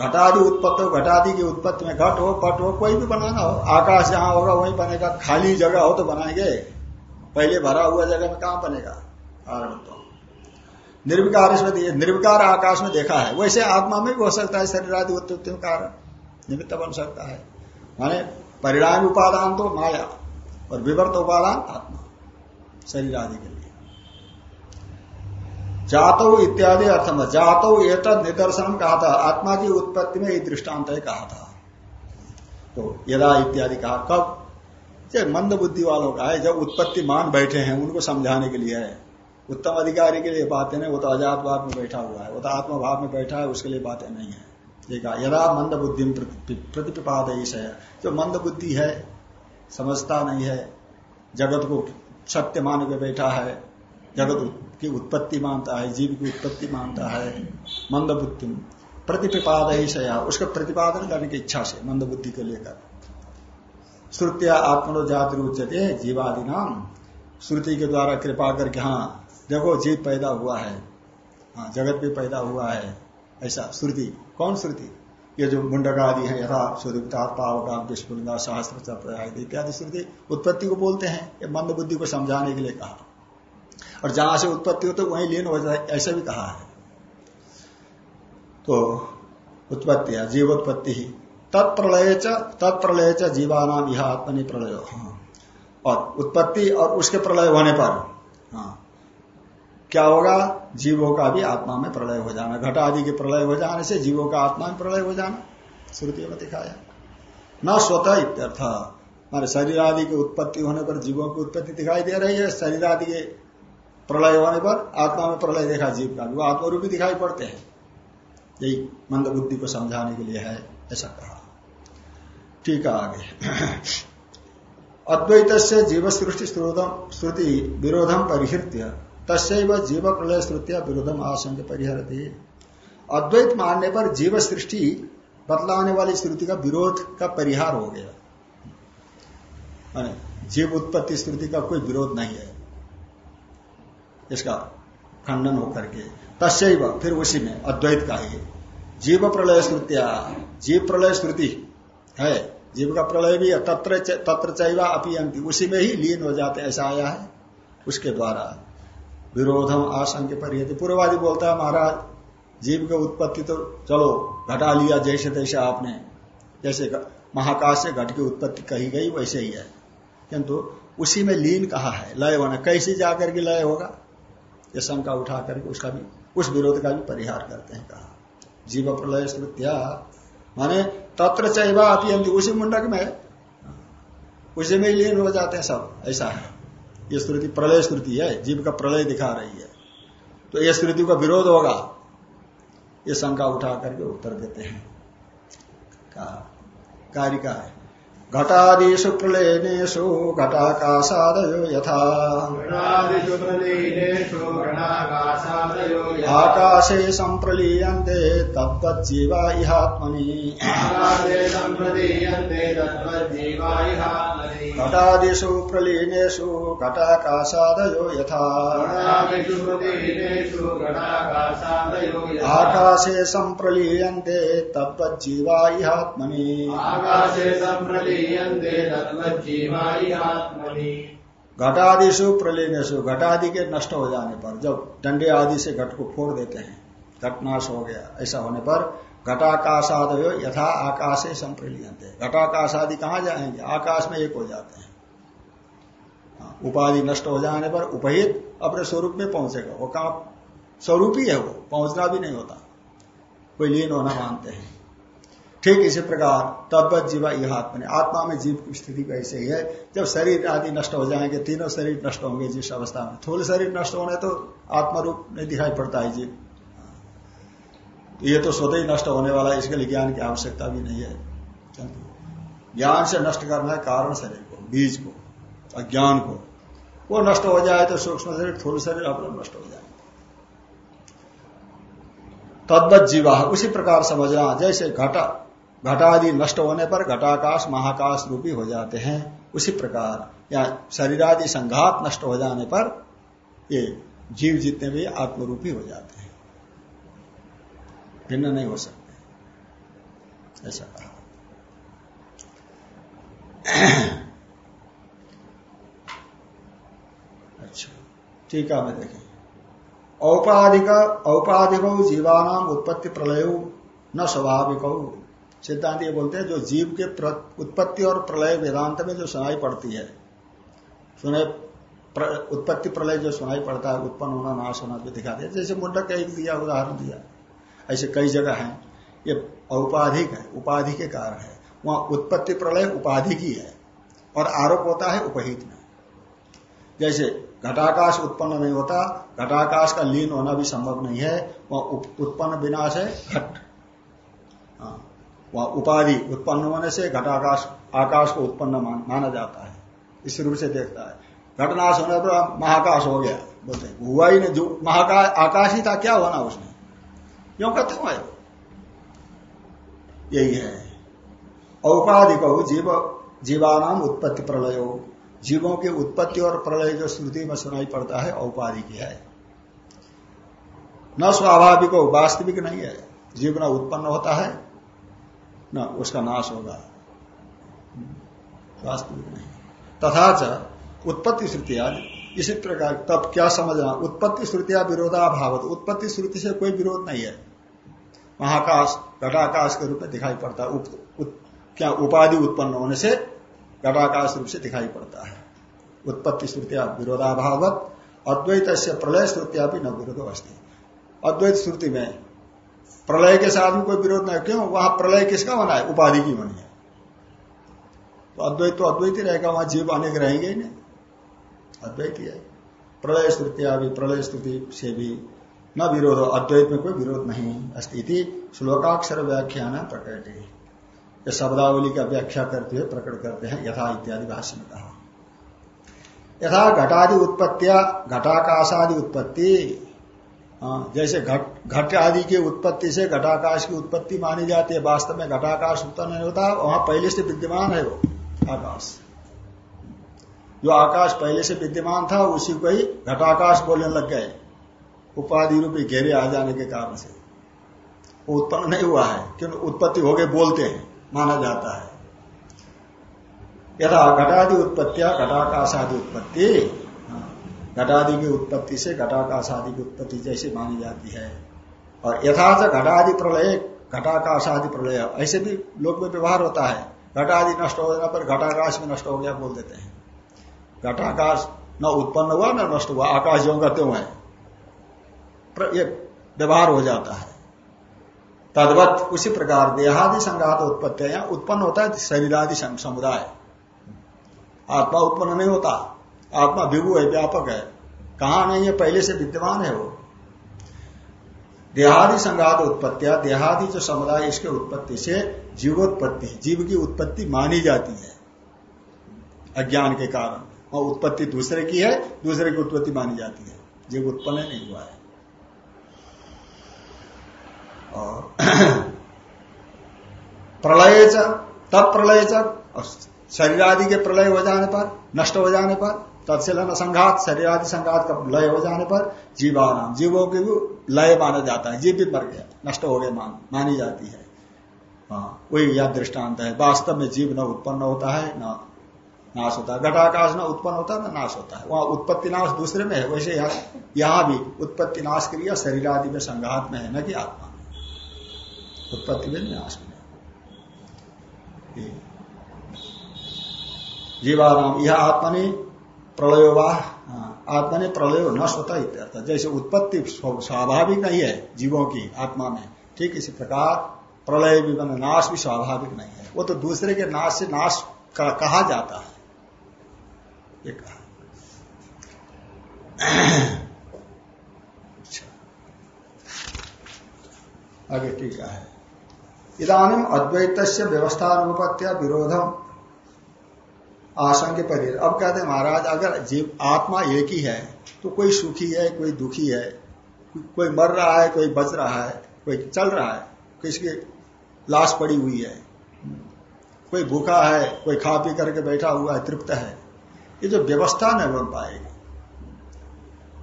घटादि उत्पत्ति हो, घटादि की उत्पत्ति में घट हो, पट हो, कोई भी बनाना हो, आकाश जहाँ होगा वहीं बनेगा, खाली जगह हो तो बनाएँगे। पहले भरा हुआ जगह में कहा बनेगा? कारण तो। निर्विकार निर्विकार आकाश में देखा है। वैसे आत्मा में भी हो सकता है शरीर आदि उत्पत्ति में कारण, निमित्त बन सकता है। माने परिणाम उपादान तो माया और विवर्त उपादान आत्मा, शरीर आदि के लिए। जातो इत्यादि अर्थ में जातो एक निदर्शन कहा था। आत्मा की उत्पत्ति में ये दृष्टांत है कहा था। तो यदा इत्यादि कहा, कब? मंद बुद्धि वालों का है, जब उत्पत्ति मान बैठे हैं, उनको समझाने के लिए है। उत्तम अधिकारी के लिए बातें नहीं, वो तो भाव में बैठा हुआ है। वो तो आत्मा भाव में बैठा है, उसके लिए बातें नहीं है। ठीक है यदा मंद बुद्धि प्रतिपाद है जो मंद बुद्धि है, समझता नहीं है, जगत को सत्य मान के बैठा है जगत की उत्पत्ति मानता है जीव की उत्पत्ति मानता है मंद बुद्धि प्रतिपिपाद ऐसा उसका प्रतिपादन करने की इच्छा से मंद बुद्धि को लेकर। श्रुतिया आत्मनो जाति उच्चते जीवादि नाम श्रुति के द्वारा कृपा करके हाँ देखो, जीव पैदा हुआ है। हाँ जगत भी पैदा हुआ है। ऐसा, श्रुति। कौन श्रुति? ये जो मुंडक आदि है, यथा सुदुक्ता पावका विस्फुलिंगा सहस्त्र इत्यादि श्रुति उत्पत्ति को बोलते हैं, ये मंद बुद्धि को समझाने के लिए कहा। और जहाँ से उत्पत्ति हो तो वहीं लीन हो जाए, ऐसा भी कहा है। तो उत्पत्ति है, जीवोत्पत्ति ही। तत्प्रलय तत्प्रलय च जीवानाम यह आत्मनि प्रलय। हाँ। और उत्पत्ति और उसके प्रलय होने पर हाँ क्या होगा? जीवों का भी आत्मा में प्रलय हो जाना। घट आदि के प्रलय हो जाने से जीवों का आत्मा में प्रलय हो जाना। श्रुति में दिखाया। न स्वतः इत्यर्थ। हमारे शरीर आदि की उत्पत्ति होने पर जीवों की उत्पत्ति दिखाई दे रही है। शरीर आदि के प्रलय होने पर आत्मा में प्रलय देखा जीव का वो आत्मरूपी दिखाई पड़ते हैं। यही मंद बुद्धि को समझाने के लिए है, ऐसा कहा। ठीक है आगे। अद्वैत से जीव सृष्टि श्रुति विरोधम परिहृत्य। तस्व जीव प्रलय श्रुतिया विरोधम आशंक परिहरती। अद्वैत मानने पर जीव सृष्टि बतलाने वाली श्रुति का विरोध का परिहार हो गया। जीव उत्पत्ति श्रुति का कोई विरोध नहीं है। इसका खंडन होकर के। तस्व फिर उसी में, अद्वैत का ही। जीव प्रलय श्रुतिया जीव प्रलय श्रुति है। जीव का प्रलय भी तत्र चैवा उसी में ही लीन हो जाते, ऐसा आया है। उसके द्वारा विरोधम आशंक पर पूर्ववादी बोलता है, महाराज, जीव की उत्पत्ति तो चलो, घटा लिया जैसे तैसे आपने। जैसे महाकाश से घट की उत्पत्ति कही गई, वैसे ही है। किंतु उसी में लीन कहा है, लय होना। कैसे जाकर के लय होगा? ये शंका उठा करके उसका भी, उस विरोध का भी परिहार करते हैं, कहा। जीव प्रलय स्मृत्या। माने तत्र चैवा अपी उसी मुंडक में उसी में लीन हो जाते हैं सब, ऐसा है। ये स्तुति प्रलय स्तुति है, जीव का प्रलय दिखा रही है। तो ये स्तुति का विरोध होगा। ये शंका उठा करके उत्तर देते हैं। कहा, कार्य का है। घटादिषु प्रलयनेषु घटाकाशादयो यथा। आकाशे सम्प्रलीयन्ते तद्वज्जीवा इहात्मनि। घटादिषु प्रलीनेषु घटाकाशादयो यथा। आकाशे सम्प्रलीयन्ते तद्वज्जीवा इहात्मनि घटादिशु प्रलीनेशु घटादि के नष्ट हो जाने पर जब डंडे आदि से घट को फोड़ देते हैं घटनाश हो गया ऐसा होने पर घटाकाशाद यथा आकाश संप्रलियंत घटाकाश आदि कहाँ जाएँगे? आकाश में एक हो जाते हैं। हाँ, उपाधि नष्ट हो जाने पर उपहित अपने स्वरूप में पहुंचेगा। वो कहा? स्वरूप ही है वो पहुँचना भी नहीं होता। कोई लीन होना मानते हैं। ठीक इसी प्रकार तब्बत जीवा यह आत्मा आत्मा में जीव की स्थिति कैसे ही? है जब शरीर आदि नष्ट हो जाएँगे तीनों शरीर नष्ट होंगे जिस अवस्था में। थोड़े शरीर नष्ट होने तो आत्मा रूप नहीं दिखाई पड़ता है जीव। ये तो स्वतः ही नष्ट होने वाला है, इसके लिए ज्ञान की आवश्यकता भी नहीं है। ज्ञान से नष्ट करना है कारण शरीर को, बीज को, अज्ञान को। वो नष्ट हो जाए तो सूक्ष्म शरीर थोड़े शरीर अपने नष्ट हो जाए। तद्वत जीवा, उसी प्रकार समझना, जैसे घटा, घटादि नष्ट होने पर घटाकाश, महाकाश रूपी हो जाते हैं, उसी प्रकार। या शरीरादि संघात नष्ट हो जाने पर ये जीव जितने भी आत्मरूपी हो जाते हैं। भिन्न नहीं हो सकते। ऐसा कहा। अच्छा ठीक है मैं देखें। औपाधिक औपाधिक जीवानाम उत्पत्ति प्रलय न स्वाभाविक। सिद्धांत ये बोलते हैं, जो जीव के उत्पत्ति और प्रलय वेदांत में जो सुनाई पड़ती है सुनाई उत्पत्ति प्रलय जो सुनाई पड़ता है, उत्पन्न होना, नाश होना, जो दिखाते हैं जैसे मुंडक एक दिया, उदाहरण दिया। ऐसे कई जगह हैं। ये औपाधिक है उपाधि के कारण है। वहाँ उत्पत्ति प्रलय उपाधि की है और आरोप होता है उपहित में। जैसे घटाकाश उत्पन्न नहीं होता घटाकाश का लीन होना भी संभव नहीं है वह उत्पन्न विनाश है घट। हाँ वह उपाधि उत्पन्न होने से घटाकाश आकाश को उत्पन्न मान, माना जाता है। इस रूप से देखता है। घटनाश होने पर महाकाश हो गया बोलते हुआ ही नहीं जो महाकाश आकाश ही था क्या होना उसने क्यों कहते हो यही है औपाधिक जीव जीवानाम उत्पत्ति प्रलय जीवों की उत्पत्ति और प्रलय जो श्रुति में सुनाई पड़ता है औपाधिक है न स्वाभाविक हो वास्तविक नहीं है जीव न उत्पन्न होता है न उसका नाश होगा वास्तविक नहीं तथा च उत्पत्ति श्रुतिया इसी प्रकार तब क्या समझना? उत्पत्ति श्रुतिया विरोधाभाव उत्पत्ति श्रुति से कोई विरोध नहीं है। महाकाश घटाकाश के रूप में दिखाई पड़ता है। उप, उत, क्या उपाधि उत्पन्न होने से घटाकाश रूप से दिखाई पड़ता है। उत्पत्ति श्रुतिया विरोधाभावत। अद्वैत से प्रलय श्रुतिया भी न विरोध अस्थि अद्वैत श्रुति में प्रलय के साथ में कोई विरोध नहीं क्यों? वहाँ प्रलय किसका बना है? उपाधि की बनी है। तो अद्वैत तो अद्वैत ही रहेगा वहाँ जीव अनेक रहेंगे ही नहीं। अद्वैत ही है प्रलय स्तुतिया भी, प्रलय स्तुति से भी न विरोध, अद्वैत में कोई विरोध नहीं स्थिति श्लोकाक्षर व्याख्यान प्रकट ये शब्दावली का व्याख्या करते हुए प्रकट करते हैं, यथा इत्यादि भाष्य में कहा यथा घटादि उत्पत्तिया, घटाकाशादि उत्पत्ति जैसे घट घट आदि की उत्पत्ति से घटाकाश की उत्पत्ति मानी जाती है, वास्तव में घटाकाश उत्पन्न नहीं होता, वहाँ पहले से विद्यमान है वो, आकाश। जो आकाश पहले से विद्यमान था, उसी को ही घटाकाश बोलने लग गए। उपाधि रूपी घेरे आ जाने के कारण से। वो उत्पन्न नहीं हुआ है, क्योंकि उत्पत्ति हो गए बोलते हैं, माना जाता है। यथा घटादि उत्पत्तिया घटाकाश आदि उत्पत्ति घटादि की उत्पत्ति से घटाकाश आदि की उत्पत्ति जैसे मानी जाती है। और यथार्थ घटादि प्रलय घटाकाश आदि प्रलय, ऐसे भी लोग में व्यवहार होता है। घटादि नष्ट हो जाने पर घटाकाश में नष्ट हो गया बोल देते हैं। घटाकाश न उत्पन्न हुआ, न नष्ट हुआ आकाश जो कहते हुए ये व्यवहार हो जाता है। तदवत उसी प्रकार देहादि संघात उत्पत्ति उत्पन्न होता है, शरीरादि समुदाय। आत्मा उत्पन्न नहीं होता। आत्मा विभु है, व्यापक है। कहा नहीं है? पहले से विद्यमान है वो। देहादि संघात उत्पत्तिया देहादि जो समुदाय, इसके उत्पत्ति से जीवोत्पत्ति, जीव की उत्पत्ति मानी जाती है। अज्ञान के कारण। वह उत्पत्ति दूसरे की है, दूसरे की उत्पत्ति मानी जाती है। जीव उत्पन्न नहीं हुआ है। और प्रलय तब प्रलय शरीर आदि के प्रलय हो जाने पर, नष्ट हो जाने पर तत्शीलन संघात शरीर आदि संघात का लय हो जाने पर जीवानाम, जीवों की भी लय माना जाता है। जीव भी मर गया, नष्ट हो गए मान, मानी जाती है। हाँ वही यह दृष्टांत है। वास्तव में जीव न उत्पन्न होता है, न नाश होता है। घटाकाश ना उत्पन्न होता है न नाश होता है। वहाँ उत्पत्ति नाश दूसरे में है वैसे यहाँ भी उत्पत्ति नाश क्रिया शरीर आदि में संघात में है न कि आत्मा में। उत्पत्ति में नाश में जीवाराम यह आत्मा ने प्रलयोवाह हाँ, आत्मा ने प्रलय नष्ट होता इत्यर्थ। जैसे उत्पत्ति स्वाभाविक नहीं है जीवों की आत्मा में ठीक इसी प्रकार प्रलय भी नाश भी स्वाभाविक नहीं है। वो तो दूसरे के नाश से नाश कहा जाता है। ये कहा। अच्छा। आगे टीका है। इधानी अद्वैत व्यवस्था अनुपत्या विरोधम आशंक पर अब कहते हैं, महाराज, अगर जीव आत्मा एक ही है तो कोई सुखी है, कोई दुखी है, कोई मर रहा है, कोई बच रहा है, कोई चल रहा है किसकी लाश पड़ी हुई है, कोई भूखा है, कोई खा पी करके बैठा हुआ है, तृप्त है ये जो व्यवस्था नहीं बन पाएगी।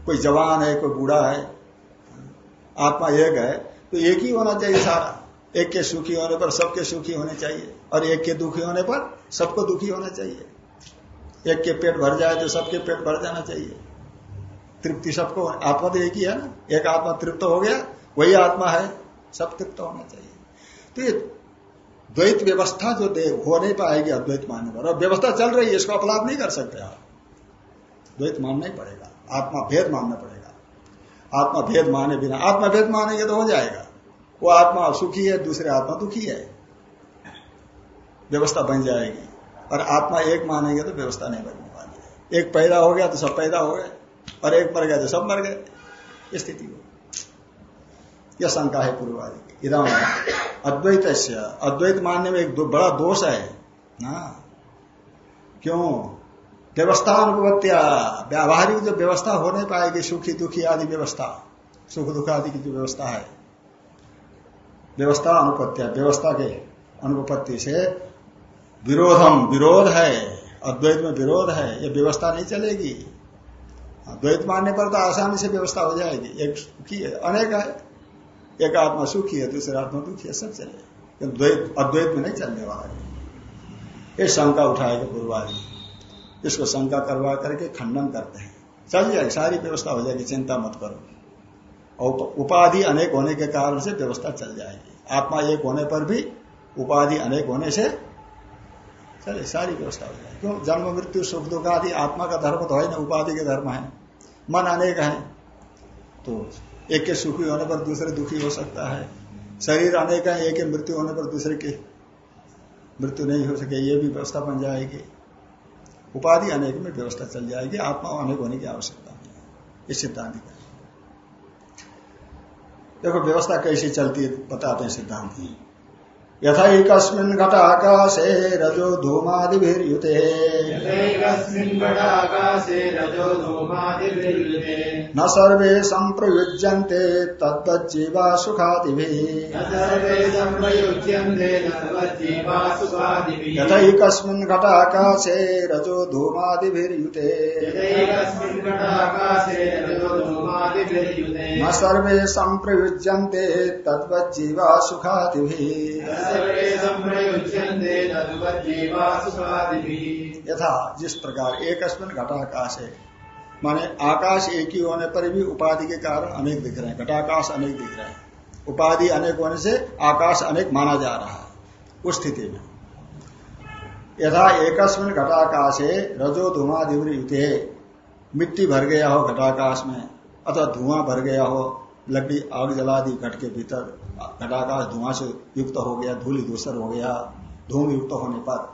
कोई जवान है, कोई बूढ़ा है, आत्मा एक है तो एक ही होना चाहिए सारा। एक के सुखी होने पर सबके सुखी होने चाहिए, और एक के दुखी होने पर सबको दुखी होना चाहिए। एक के पेट भर जाए तो सबके पेट भर जाना चाहिए। तृप्ति सबको, आत्मा तो एक ही है ना? एक आत्मा तृप्त हो गया, वही आत्मा है, सब तृप्त होना चाहिए। तो ये द्वैत व्यवस्था जो हो नहीं पाएगी, अद्वैत मानने पर व्यवस्था चल रही है, इसको अपलाप नहीं कर सकते आप। द्वैत मानना ही पड़ेगा। आत्मा भेद मानना पड़ेगा। आत्मा भेद माने बिना, आत्मा भेद मानेंगे तो हो जाएगा। वो आत्मा सुखी है, दूसरे आत्मा दुखी है। व्यवस्था बन जाएगी। और आत्मा एक मानेंगे तो व्यवस्था नहीं बनने वाली एक पैदा हो गया तो सब पैदा हो गए। और एक मर गया तो सब मर गए। स्थिति हो। यह शंका है पूर्वादि इधम अद्वैत अद्वैत मानने में एक दो, बड़ा दोष है ना? क्यों? व्यवस्था अनुपत्या व्यावहारिक जो व्यवस्था हो नहीं पाएगी सुखी दुखी आदि व्यवस्था। सुख दुख आदि की जो व्यवस्था है। व्यवस्था अनुपत्या व्यवस्था के अनुपत्ति से विरोधम विरोध है। अद्वैत में विरोध है ये व्यवस्था नहीं चलेगी। द्वैत मानने पर तो आसानी से व्यवस्था हो जाएगी। एक सुखी अनेक है एक आत्मा सुखी है, दूसरे आत्मा दुखी है, सब चले द्वैत, अद्वैत में नहीं चलने वाला है। ये शंका उठाएगा पूर्वादि इसको शंका करवा करके खंडन करते हैं। चल जाएगी, सारी व्यवस्था हो जाएगी, चिंता मत करो। और उपाधि अनेक होने के कारण से व्यवस्था चल जाएगी। आत्मा एक होने पर भी उपाधि अनेक होने से चले, सारी व्यवस्था हो जाएगी। क्यों? जन्म, मृत्यु, सुख, दुख आदि आत्मा का धर्म तो है ना, उपाधि के धर्म है। मन अनेक है। तो एक के सुखी होने पर दूसरे दुखी हो सकता है। शरीर अनेक है एक के मृत्यु होने पर दूसरे के मृत्यु नहीं हो सके, ये भी व्यवस्था बन जाएगी। उपाधि अनेक में व्यवस्था चल जाएगी, आत्मा अनेक होने की आवश्यकता नहीं है। इस सिद्धांत का। देखो, व्यवस्था कैसी चलती है, बताते हैं सिद्धांत यथैकस्मिन् घटाकाशे रजो धूमादिभिर्युते। न सर्वे सम्प्रयुज्यन्ते तद्वज्जीवा सुखादिभिः यथैकस्मिन् घटाकाशे रजो धूमादिभिर्युते। न सर्वे सम्प्रयुज्यन्ते तद्वज्जीवा सुखादिभिः यथा जिस प्रकार एक घटाकाश माने आकाश एक ही होने पर भी उपाधि के कारण अनेक दिख रहे हैं। घटाकाश अनेक दिख रहे हैं। उपाधि अनेक होने से आकाश अनेक माना जा रहा है उस स्थिति में। यथा एकस्मिन घटाकाश रजो धुआँ युते मिट्टी भर गया हो घटाकाश में, अथवा धुआँ भर गया हो, लकड़ी आग जला दी घट के भीतर, घटाकाश धुआँ से युक्त हो गया, धूलि दूसर हो गया, धूम युक्त होने पर।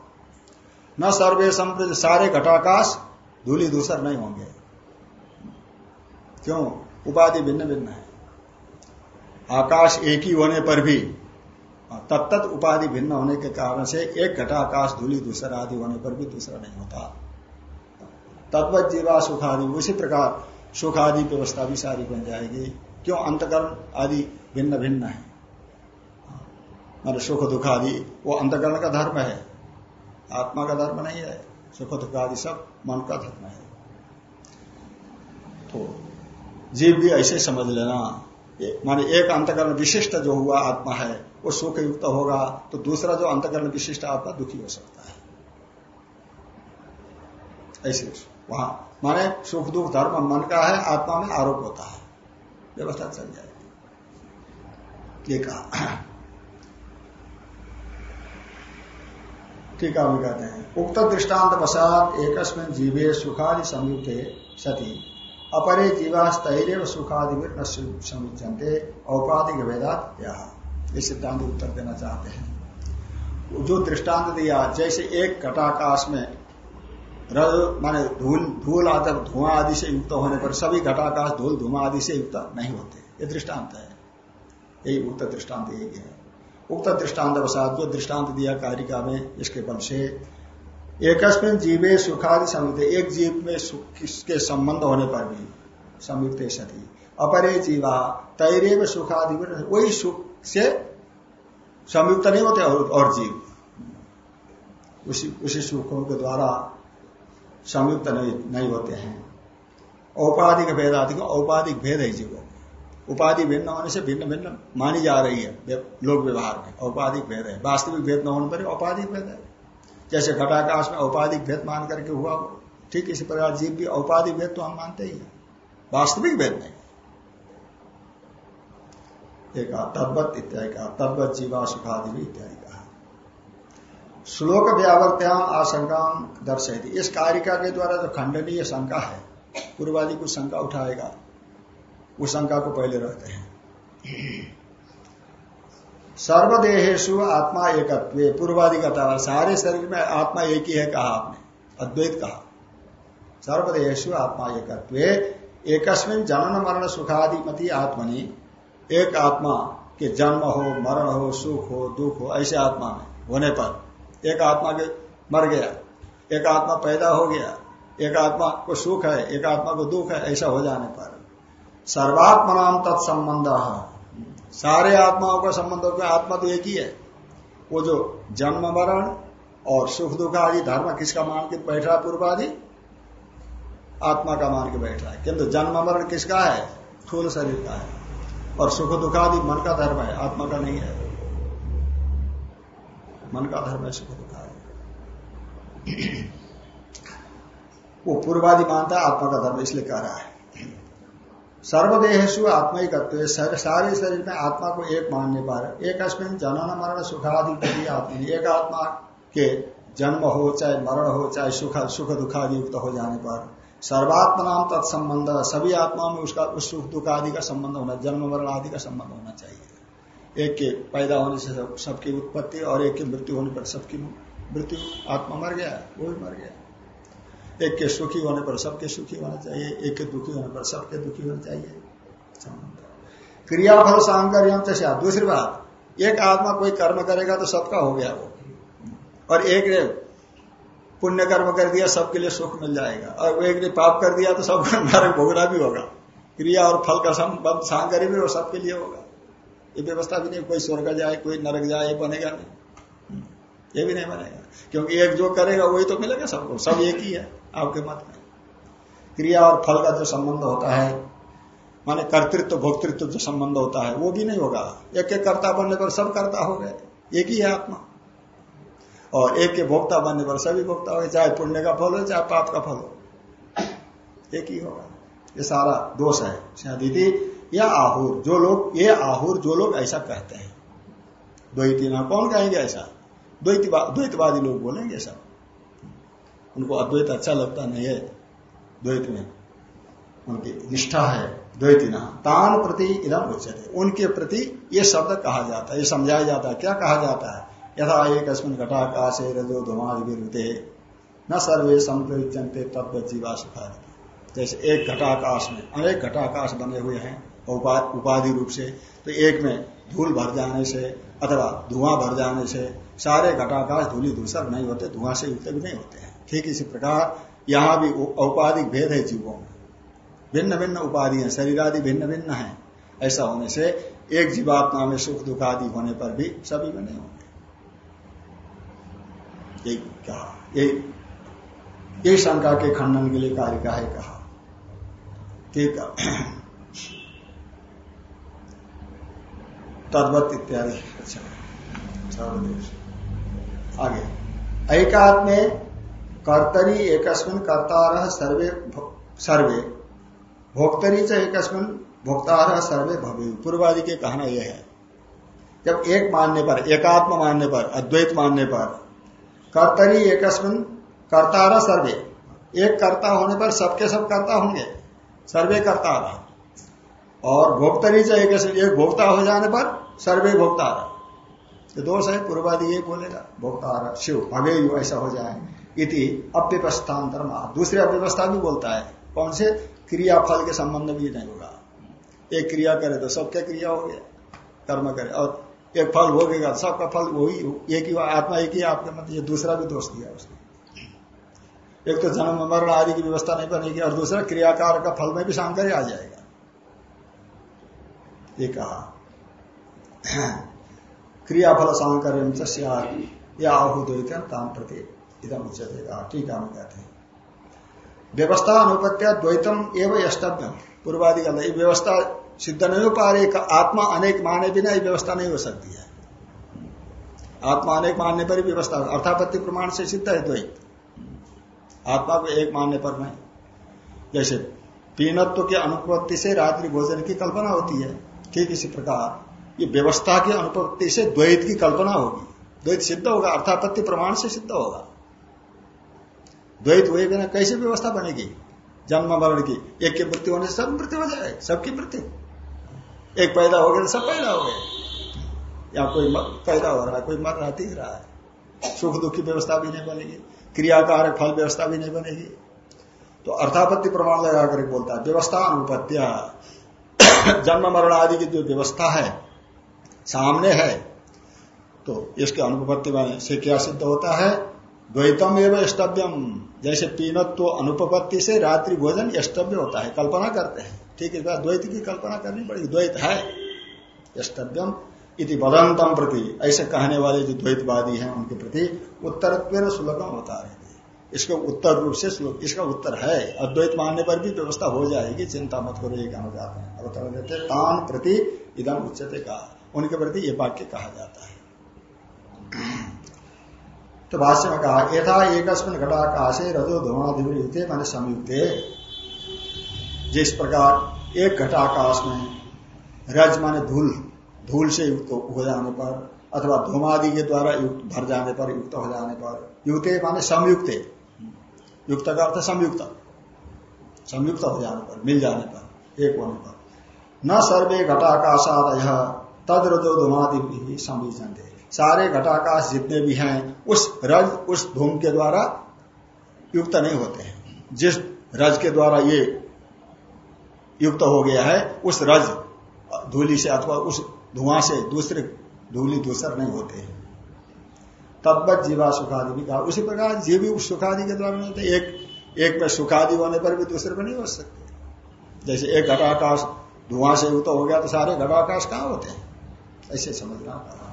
न सर्वे संप्रद सारे घटाकाश धूलि दूसर नहीं होंगे। क्यों? उपाधि भिन्न भिन्न है। आकाश एक ही होने पर भी तत्त उपाधि भिन्न होने के कारण से एक घटाकाश धूलि दूसरा आदि होने पर भी दूसरा नहीं होता। तद्वत जीवा सुखादि, उसी प्रकार सुखादि व्यवस्था भी सारी बन जाएगी। क्यों? अंतकरण आदि भिन्न भिन्न है मान सुख दुख आदि, वो अंतकरण का धर्म है। आत्मा का धर्म नहीं है, सुख दुख आदि सब मन का धर्म है। तो जीव भी ऐसे समझ लेना। माने एक अंतकरण विशिष्ट जो हुआ आत्मा है, वो सुख युक्त होगा तो दूसरा जो अंतकरण विशिष्ट आत्मा दुखी हो सकता है। ऐसे वहाँ माने सुख दुख धर्म मन का है, आत्मा में आरोप होता है। व्यवस्था चल जाएगी। ये कहा। टीका भी कहते हैं। उक्त दृष्टांत वसात एक जीवे सुखादि संयुक्त सती। अपरे जीवास्तैर्य सुखादि न समुचनते औपाधिक वेदात यह सिद्धांत उत्तर देना चाहते हैं। जो दृष्टांत दिया, जैसे एक घटाकाश में रज, माने धूल धूल आदि, धुआँ आदि से युक्त होने पर सभी घटाकाश धूल, धुआँ आदि से युक्त नहीं होते। ये दृष्टांत है। यही उक्त दृष्टांत यही है। उक्त दृष्टांत वसात, जो दृष्टांत दिया कारिका में, इसके बल से एकस्मिन जीवे सुखादि संयुक्त एक जीव में सुख के संबंध होने पर भी संयुक्त सती। अपरे जीवा तैरे में सुखादि वही सुख से संयुक्त नहीं होते और जीव। उसी उसी सुखों के द्वारा संयुक्त नहीं, नहीं होते हैं। औपाधिक भेद आदि औपाधिक भेद है जीवों उपाधि भिन्न होने से भिन्न भिन्न मानी जा रही है लोक व्यवहार में। औपाधिक भेद है। वास्तविक भेद न होने पर औपाधिक भेद है। जैसे घटाकाश में औपाधिक भेद मान करके हुआ ठीक इसी प्रकार जीव भी औपाधिक भेद तो हम मानते ही हैं। वास्तविक भेद नहीं। एक तद्वत इत्यादि का तद्वत जीवा सुखादि भी इत्यादि कहा। श्लोक व्यावर्त्या आशंका दर्शेती इस कारिका के द्वारा जो खंडनीय शंका है, पूर्वादि को शंका उठाएगा उस शंका को पहले रखते हैं। सर्वदेहेशु आत्मा एकत्व पूर्वादि का सारे शरीर में आत्मा एक ही है, कहा आपने, अद्वैत कहा। सर्वदेहेशु आत्मा एकत्व, एकस्मिन जनन मरण सुखादि मती आत्मनि, एक आत्मा के जन्म हो, मरण हो, सुख हो, दुख हो, ऐसे आत्मा में होने पर। एक आत्मा के मर गया, एक आत्मा पैदा हो गया, एक आत्मा को सुख है, एक आत्मा को दुख है, ऐसा हो जाने पर। सर्वात्मनाम तत्संबंध सारे आत्माओं का संबंध होगा आत्मा तो एक ही है। वो जो जन्म, मरण और सुख, दुख आदि धर्म किसका मान के बैठ रहा पूर्वादि? आत्मा का मान के बैठ रहा है। किंतु जन्म, मरण किसका है? थूल शरीर का है। और सुख, दुख आदि मन का धर्म है, आत्मा का नहीं है। मन का धर्म है, सुख, दुख आदि। वो पूर्वादि मानता है, आत्मा का धर्म इसलिए कह रहा है। सर्वदेहेशु आत्मा ही करते सारे शरीर में आत्मा को एक मानने पर एक अस्मिन जनन मरण सुखादि आत्मा एक आत्मा के जन्म हो चाहे मरण हो चाहे सुख सुख दुखादि युक्त हो जाने पर सर्वात्मा नाम तत्संबंध, सभी आत्माओं में उसका, उस सुख दुख आदि का संबंध होना, जन्म मरण आदि का संबंध होना चाहिए। एक के पैदा होने से सबकी उत्पत्ति और एक की मृत्यु होने पर सबकी मृत्यु आत्मा मर गया, वो भी मर गया। एक के सुखी होने पर सबके सुखी होना चाहिए, एक के दुखी होने पर सबके दुखी होना चाहिए। क्रियाफल सांकर्यम जैसे दूसरी बात, एक आत्मा कोई कर्म करेगा तो सबका हो गया वो। और एक ने पुण्य कर्म कर दिया, सबके लिए सुख मिल जाएगा। और एक ने पाप कर दिया तो सबको नरक भोगना भी होगा। क्रिया और फल का संबंध सांकर्य भी वो सबके लिए होगा। ये व्यवस्था भी नहीं, कोई स्वर्ग जाए, कोई नरक जाए बनेगा नहीं। ये भी नहीं बनेगा। क्योंकि एक जो करेगा वही तो मिलेगा सबको। सब एक ही है। आपके मत में क्रिया और फल का जो संबंध होता है, माने कर्तृत्व, भोक्तृत्व जो संबंध होता है, वो भी नहीं होगा। एक एक कर्ता बनने पर सब कर्ता हो गए। एक ही है आत्मा। और एक के भोक्ता बनने पर सभी भोक्ता हो गए। चाहे पुण्य का फल हो, चाहे पाप का फल हो। एक ही होगा। ये सारा दोष है। दीदी या आहुर। जो लोग, ये आहुर जो लोग ऐसा कहते हैं। द्वैती ना, कौन कहेंगे ऐसा? द्वैतवादी लोग बोलेंगे सब उनको अद्वैत अच्छा लगता नहीं है, द्वैत में। उनकी निष्ठा है द्वैती ना तान प्रति इधम उच्चते उनके प्रति ये शब्द कहा जाता है, ये समझाया जाता है। क्या कहा जाता है? यथा एक अस्मिन घटाकाश रजो धुमाते न सर्वे संप्रयुजनते तब जीवा सुखा जैसे एक घटाकाश में, अनेक घटाकाश बने हुए हैं उपाधि रूप से। तो एक में धूल भर जाने से अथवा धुआँ भर जाने से सारे घटाकाश धूली दूसर नहीं होते, धुआँ से युक्त नहीं होते हैं। ठीक इसी प्रकार यहाँ भी औपाधिक भेद है जीवों में। भिन्न भिन्न उपाधि है, शरीर आदि भिन्न भिन्न है। ऐसा होने से एक जीवात्मा में सुख दुख आदि होने पर भी सभी में नहीं होंगे। कहा। शंका के खंडन के लिए कार्य का है कहा। ठीक तद्वत इत्यादि अच्छा। आगे। ऐकात्मे कर्तरी एकस्मिन कर्ता सर्वे सर्वे। भोक्तरी च एकस्मिन भोक्ता सर्वे भवे पूर्वादि के कहना यह है। जब एक मानने पर, एकात्म मानने पर, अद्वैत मानने पर, कर्तरी एकस्मिन कर्ता सर्वे। एक कर्ता होने पर सबके सब कर्ता होंगे। सर्वे कर्ता और भोक्तरी च एक भोक्ता हो जाने पर सर्वे भोक्ता ये दोष है, पूर्वादि ये बोलेगा भोक्ता शिव, भवे ऐसा हो जाए। इति अव्यवस्थांतर दूसरे अव्यवस्था भी बोलता है। कौन से? क्रिया फल के संबंध भी नहीं होगा। एक क्रिया करे तो सबका क्रिया हो गया, कर्म करे। और एक फल हो गया, सबका फल वही एक ही आत्मा एक ही, आपके मत ये दूसरा भी दोष दिया उसने। एक तो जन्म, मरण आदि की व्यवस्था नहीं बनेगी, और दूसरा क्रियाकार का फल में भी सांकर आ जाएगा। ये कहा। क्रियाफल सांकर ठीक है कहते हैं। व्यवस्था अनुपत्या द्वैतम एवं यष्टव्यम पूर्वादि का ये व्यवस्था सिद्ध नहीं हो पा रही आत्मा अनेक माने बिना ये व्यवस्था नहीं हो सकती है। आत्मा अनेक मानने पर व्यवस्था, अर्थापत्ति प्रमाण से सिद्ध है द्वैत। आत्मा को एक मानने पर नहीं। जैसे पीनत्व के अनुपत्ति से रात्रि भोजन की कल्पना होती है, ठीक इसी प्रकार। ये व्यवस्था की अनुपत्ति से द्वैत की कल्पना होगी। द्वैत सिद्ध होगा, अर्थापत्ति प्रमाण से सिद्ध होगा। द्वैत हुए बिना कैसे व्यवस्था बनेगी? जन्म मरण की। एक की मृत्यु होने से सब मृत्यु हो जाए, सबकी मृत्यु। एक पैदा हो गया तो सब पैदा हो गए। या कोई पैदा हो रहा है, कोई मर रहा रहा है। सुख दुख की व्यवस्था भी नहीं बनेगी, क्रियाकार फल व्यवस्था भी नहीं बनेगी। तो अर्थापत्ति प्रमाण लगा कर बोलता है, व्यवस्था अनुपत्या। जन्म मरण आदि की जो व्यवस्था है सामने है। तो इसके अनुपत्ति में से क्या सिद्ध होता है? द्वैतम एवं अष्टव्यम जैसे पीनत्व तो अनुपत्ति से रात्रि भोजन अष्टव्य होता है। कल्पना करते हैं। ठीक है द्वैत की कल्पना करनी पड़ेगी। द्वैत है। अष्टव्यम इति बदंतम प्रति। ऐसे कहने वाले जो द्वैतवादी हैं, उनके प्रति उत्तर सुलभम होता है। इसका उत्तर रूप से इसका उत्तर है। अद्वैत मानने पर भी व्यवस्था हो जाएगी। चिंता मत करो, ये कहना चाहते हैं। उत्तर देते तान प्रति इधम उच्चते कहा उनके प्रति ये वाक्य कहा जाता है। तो भाष्य में कहा, यथा एक घटाकाशे रजो धुआधिवृत मैंने संयुक्त। जिस प्रकार एक घटाकाश में रज माने धूल धूल से युक्त हो जाने पर, अथवा धूमादि के द्वारा युक्त, भर जाने पर, युक्त हो जाने पर युक्त माने संयुक्त। युक्त का अर्थ संयुक्त। संयुक्त हो जाने पर, मिल जाने पर, एक होने पर। न सर्वे घटाकाशाद तद रजो धुमादि संबीजन सारे घटाकाश जितने भी हैं, उस रज, उस धूम के द्वारा युक्त नहीं होते हैं। जिस रज के द्वारा ये युक्त हो गया है, उस रज धूली से अथवा उस धुआँ से दूसरे धूली दूसर नहीं होते हैं। तद्वत जीवा सुखादि भी कहा। उसी प्रकार जीव भी उस सुखादि के द्वारा नहीं होते। एक एक में सुखादि होने पर भी दूसरे में नहीं हो सकते। जैसे एक घटाकाश धुआँ से युक्त हो गया तो सारे घटाकाश कहाँ होते हैं? ऐसे समझना। पड़ा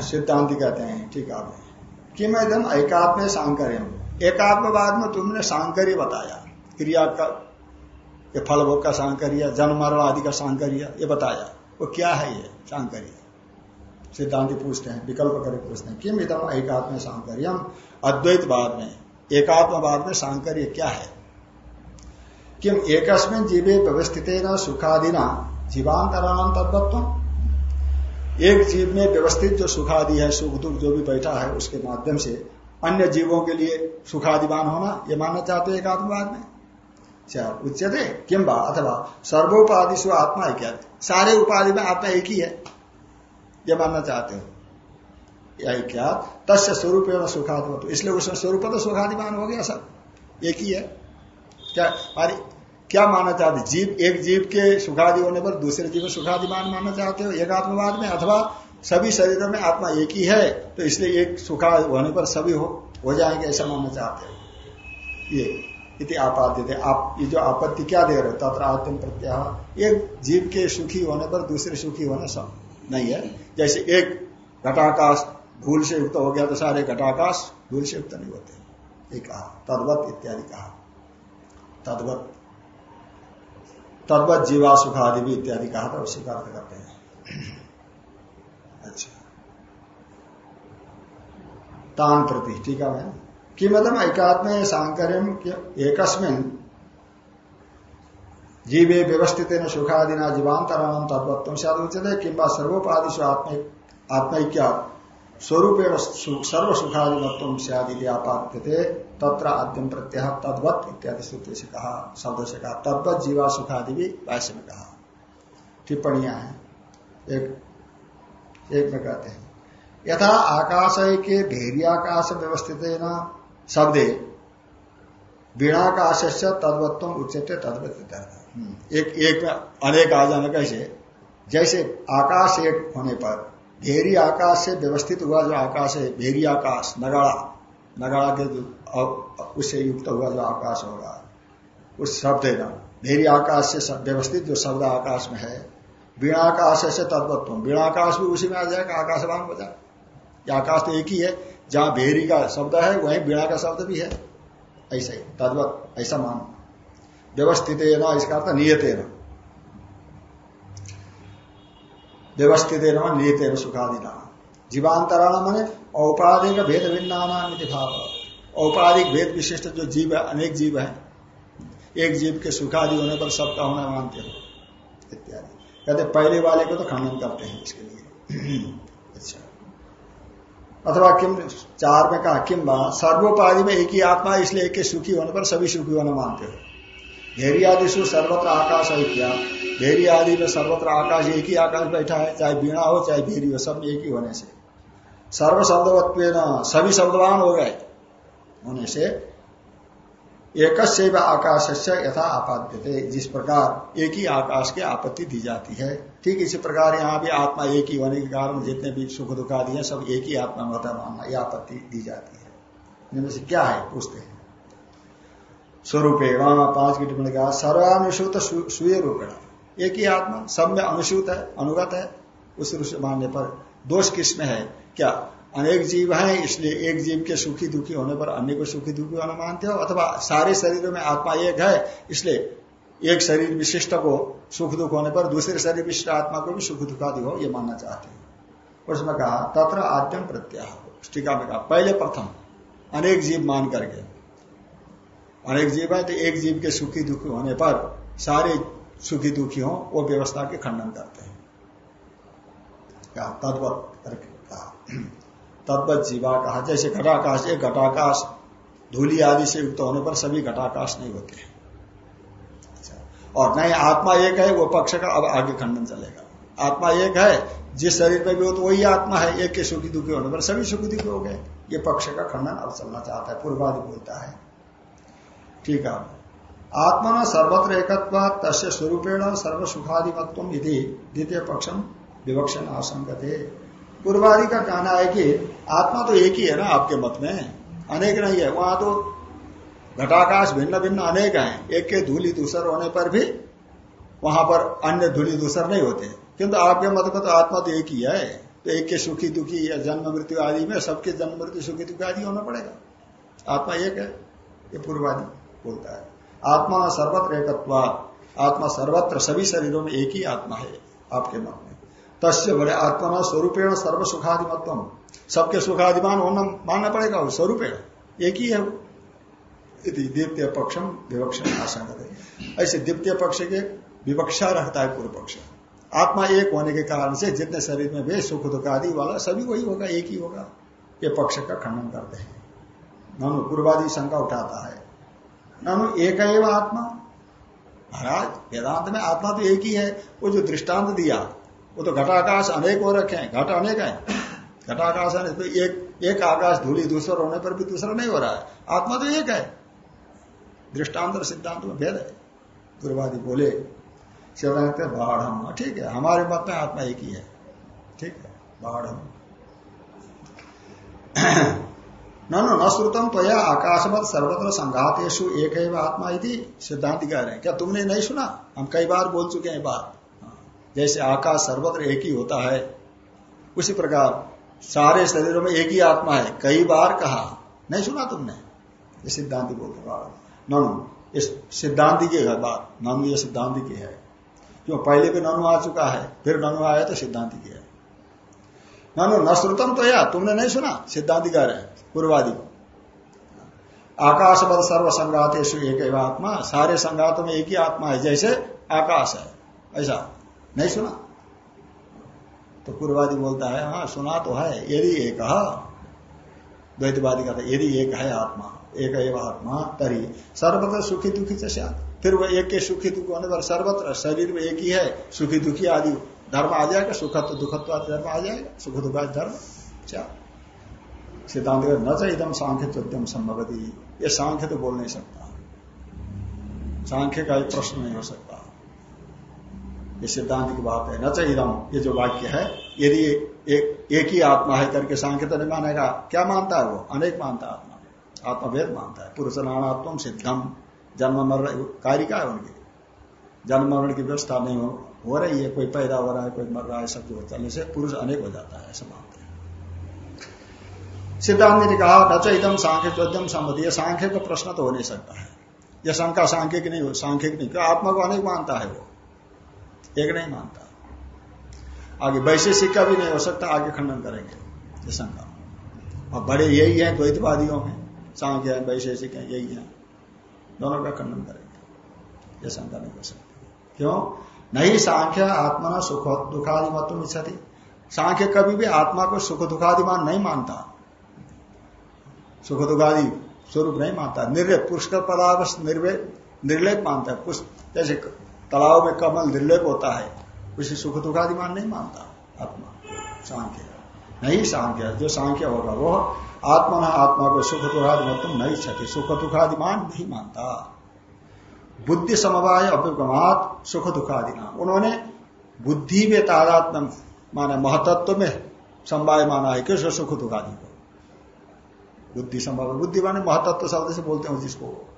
सिद्धांति कहते हैं, ठीक कि मैं एकदम एकात्म सांकर्य एकात्मवाद में तुमने सांकर्य बताया। क्रिया का, ये फल भोग का सांकर्य, जन्म मरण आदि का सांकर्य, ये बताया। वो क्या है ये सांकर्य? सिद्धांति पूछते हैं, विकल्प करे पूछते हैं किम इदम एकात्म सांकर्यम? अद्वैतवाद में, एकात्मवाद में सांकर्य क्या है? किम एकस्मिन जीवे व्यवस्थित न सुखादिना जीवांतराणाम तत्व एक जीव में व्यवस्थित जो सुखादि है, सुख दुख जो भी बैठा है, उसके माध्यम से अन्य जीवों के लिए सुखादिवान होना, ये मानना चाहते हो एक आत्मवाद में उच्चते किम बा? अथवा सर्वोपाधि स्व आत्मा है क्या? सारे उपाधि में आत्मा एक ही है? ये मानना चाहते हो। यही क्या? तस्य स्वरूप सुखात्म इसलिए उसमें स्वरूप तो सुखादिवान हो गया सब। एक ही है। क्या? क्या मानना चाहते जीव, एक जीव के सुखादि होने पर दूसरे जीव सुखादिमान मानना चाहते हो? एक आत्मवाद में? अथवा सभी शरीरों में आत्मा एक ही है तो इसलिए एक सुखा होने पर सभी हो हो जाएँगे ऐसा मानना चाहते हो? ये, इति आपाद्य थे आप, ये जो आपत्ति क्या दे रहे हो? तत्र आद्यम प्रत्याह एक जीव के सुखी होने पर दूसरे सुखी होना सब नहीं है। जैसे एक घटाकाश धूल से युक्त हो गया तो सारे घटाकाश धूल से युक्त नहीं होते। कहा, तद्वत इत्यादि कहा। तद्वत तद्वत जीवा सुखादि भी इत्यादि कहा था, उसी का अर्थ करते हैं। अच्छा। तान प्रति ठीक है मैं किमतम एकात्म सांकर्यम एकस्मिन जीवे व्यवस्थित न सुखादिना जीवांतराम तत्वत्व से उच्चते किंबा सर्वोपाधिशु आत्मैक्या स्वरूपेण सर्व सुखादिमत्व से आपाद्यते तत्र आद्यम प्रत्यय तद्वत इत्यादि सूत्र से कहा शब्द से कहा तद्वत जीवा सुखादि भी वैश्य में कहा टिप्पणियाँ हैं। एक एक में कहते हैं। यथा आकाश के भेरियाकाश व्यवस्थित न शब्दे वीणाकाश से तद्वत्व उच्चते तद्वत एक एक में अनेक आ जाना कैसे? जैसे आकाश एक होने पर घेरी आकाश से व्यवस्थित हुआ जो आकाश है, भेरी आकाश, नगाड़ा नगाड़ा के उससे युक्त हुआ जो आकाश होगा उस शब्द है ना, भेरी आकाश से व्यवस्थित जो शब्द आकाश में है वीणाकाश से तद्वत्व वीणाकाश भी उसी में आ जाएगा आकाशवान हो जाए आकाश तो एक ही है, जहाँ भेरी का शब्द है, वहीं वीणा का शब्द भी है। ऐसे ही, तद्वत, ऐसा मान। व्यवस्थित है ना, इसका अर्थ नियत न। व्यवस्थित नियत सुखादि नाम जीवांतराण मैंने औपाधिक भेद भिन्ना भाव। औपाधिक भेद विशिष्ट जो जीव है अनेक जीव है, एक जीव के सुखादि होने पर सबका होना मानते हो, इत्यादि। कहते पहले वाले को तो खंडन करते हैं इसके लिए। अच्छा। अथवा किम, चार में कहा, किम सर्वोपाधि में एक ही आत्मा, इसलिए एक के सुखी होने पर सभी सुखी होना मानते हो। घेरी आदि सु सर्वत्र आकाश है क्या? घेरी आदि में सर्वत्र आकाश एक ही आकाश बैठा है, चाहे बीणा हो, चाहे घेरी हो, सब एक ही होने से। सर्व शब्दवत्व सभी शब्दवान हो गए। होने से एक आकाश से यथा थे जिस प्रकार एक ही आकाश की आपत्ति दी जाती है। ठीक इसी प्रकार यहाँ भी आत्मा एक ही होने के कारण जितने भी सुख दुख है, सब एक ही आत्मा में होता मानना यह आपत्ति दी जाती है। से क्या है? पूछते हैं। स्वरूपेण पाँच की टिप्पणी का सर्वानुसूत सुय रूपेण। एक ही आत्मा, सब में अनुसूत है, अनुगत है, उस रूप से मानने पर दोष किसमें है? क्या अनेक जीव हैं, इसलिए एक जीव के सुखी दुखी होने पर अन्य को सुखी दुखी होना मानते हो? अथवा सारे शरीरों में आत्मा एक है, इसलिए एक शरीर विशिष्ट को सुख दुख होने पर दूसरे शरीर विशिष्ट आत्मा को भी सुख दुखादि हो, ये मानना चाहते हैं। उसमें कहा, तत्र आद्यम प्रत्याह टीका में कहा, पहले प्रथम अनेक जीव मान करके अनेक जीव है तो एक जीव के सुखी दुखी होने पर सारे सुखी दुखी हो, वो व्यवस्था के खंडन करते हैं। तद्वत कहा। तद्वत जीवा कहा जैसे घटाकाश, एक घटाकाश, धूली आदि से युक्त होने पर सभी घटाकाश नहीं होते अच्छा। और नहीं, आत्मा एक है, वो पक्ष का अब आगे खंडन चलेगा। आत्मा एक है, जिस शरीर में भी हो तो वही आत्मा है, एक के सुखी दुखी होने पर सभी सुखी दुखी हो गए। ये पक्ष का खंडन अब चलना चाहता है, पूर्वादि बोलता है। ठीक है आत्मा न सर्वत्र एकत्व तस्य स्वरूपेण सर्व सुखाधिमत्व द्वितीय पक्षम विवक्षण आशंक पूर्वादि का कहना है कि आत्मा तो एक ही है ना आपके मत में। अनेक नहीं है, वहाँ तो घटाकाश भिन्न भिन्न अनेक हैं। एक के धूलि दूसर होने पर भी वहाँ पर अन्य धूलि दूसर नहीं होते। किंतु आपके मत में तो आत्मा तो एक ही है। तो एक के सुखी, दुखी या जन्म, मृत्यु आदि में सबके जन्म, मृत्यु, सुखी, दुखी आदि होना पड़ेगा। आत्मा एक है, ये पूर्वादि। बोलता है। आत्मा सर्वत्र एकत्व, आत्मा सर्वत्र सभी शरीरों में एक ही आत्मा है आपके मत में। तस्य बड़े आत्मा स्वरूपेण सर्व सुखाधिमत्व सबके सुखाधिमान होना मानना पड़ेगा, वो स्वरूपेण एक ही है वो। द्वितीय पक्षम विवक्षण आशंका ऐसे द्वितीय पक्ष के विवक्षा रखता है पूर्व पक्ष। आत्मा एक होने के कारण से जितने शरीर में वे सुख, दुख आदि वाला सभी वही होगा, एक ही होगा। ये पक्ष का खंडन करते हैं। पूर्वादि शंका उठाता है। ननु एक आत्मा। महाराज, वेदांत में आत्मा तो एक ही है। वो जो दृष्टांत दिया, वो तो घटाकाश अनेक हो रखे हैं। घट अनेक है। घटाकाश अनेक तो एक एक आकाश धूली दूसरा होने पर भी दूसरा नहीं हो रहा है। आत्मा तो एक है। दृष्टांत और सिद्धांत में भेद है। गुरुवादी बोले शिवानंद बाढ़ हम ठीक है, हमारे मत में आत्मा एक ही है। ठीक है बाढ़ न न श्रुतम तो यह आकाशवत सर्वत्र संघातेशु एक आत्मा यदि सिद्धांत कह रहे हैं क्या तुमने नहीं सुना? हम कई बार बोल चुके हैं बात। जैसे आकाश सर्वत्र एक ही होता है, उसी प्रकार सारे शरीरों में एक ही आत्मा है, कई बार कहा। नहीं सुना तुमने? ये सिद्धांत बोलते ननु, इस सिद्धांत की है बात। ननु ये सिद्धांत की है। क्यों? पहले भी ननु आ चुका है, फिर ननु आया तो सिद्धांत की है। ननु, न श्रुतम तो या तुमने नहीं सुना? सिद्धांत कह रहे पूर्वादि। को आकाश बल सर्व संघातेश एक आत्मा, सारे संघातों में एक ही आत्मा है, जैसे आकाश है। ऐसा। नहीं सुना? तो पूर्वादि बोलता है हाँ सुना तो है, यदि एक द्वैतवादी कहता है, यदि एक है आत्मा, एक एवं आत्मा, तरी। सर्वत्र सुखी दुखी से फिर वह एक के सुखी दुख होने पर सर्वत्र शरीर में एक ही है सुखी दुखी आदि। धर्म आ जाएगा सुखत्व दुखत्व धर्म आ जाएगा सुख दुखा धर्म क्या सिद्धांत न चाहिए सांख्य चौद्यम संभवती ये सांख्य तो बोल नहीं सकता। सांख्य का एक प्रश्न नहीं हो सकता। ये सिद्धांत की बात है न चाहिए ये जो वाक्य है यदि एक, एक ही आत्मा है करके सांख्य तो नहीं मानेगा। क्या मानता है वो? अनेक मानता है आत्मा। आत्मभेद मानता है। पुरुष नाणात्म सिद्धम जन्म मरण कार्य का है उनकी। जन्म मरण की व्यवस्था नहीं हो, हो रही है। कोई पैदा हो रहा है कोई मर रहा है सब जो चलने से पुरुष अनेक हो जाता है ऐसा मानते हैं। सिद्धांत ने कहा, न चैतम सांख्य चौदम संबंधी सांख्य का प्रश्न तो हो नहीं सकता है। यह शंका सांख्यिक नहीं हो, सांख्यिक नहीं। क्यों? आत्मा को अनेक मानता है वो। एक नहीं मानता। आगे वैशेषिक का भी नहीं हो सकता, आगे खंडन करेंगे। ये शंका। और बड़े यही है, द्वैतवादियों में सांख्य है वैशेषिक है, यही है। दोनों का खंडन करेंगे। ये शंका नहीं हो सकती। क्यों? नहीं, सांख्य आत्मा सुख दुखादि मत इच्छती। सांख्य कभी भी आत्मा को सुख दुखादिमान नहीं मानता। सुख दुखादि स्वरूप नहीं मानता। निर्लेप पुष्कर पदार्थ निर्लेप मानता है। जैसे तालाब में कमल निर्लेप होता है, उसे सुख दुखादिमान नहीं मानता आत्मा, सांख्य। नहीं सांख्य, जो सांख्य होगा वो आत्मा न आत्मा को सुख दुखादि मतलब नहीं छती सुख दुखादिमान नहीं मानता। बुद्धि समवाय अभिगमात सुख दुखादि नाम। उन्होंने बुद्धि में तादात्म माना, महतत्व में समवाय माना है किस सुख दुखादि बुद्धि समवाय बुद्धि माने महतत्व शब्द से बोलते हैं जिसको।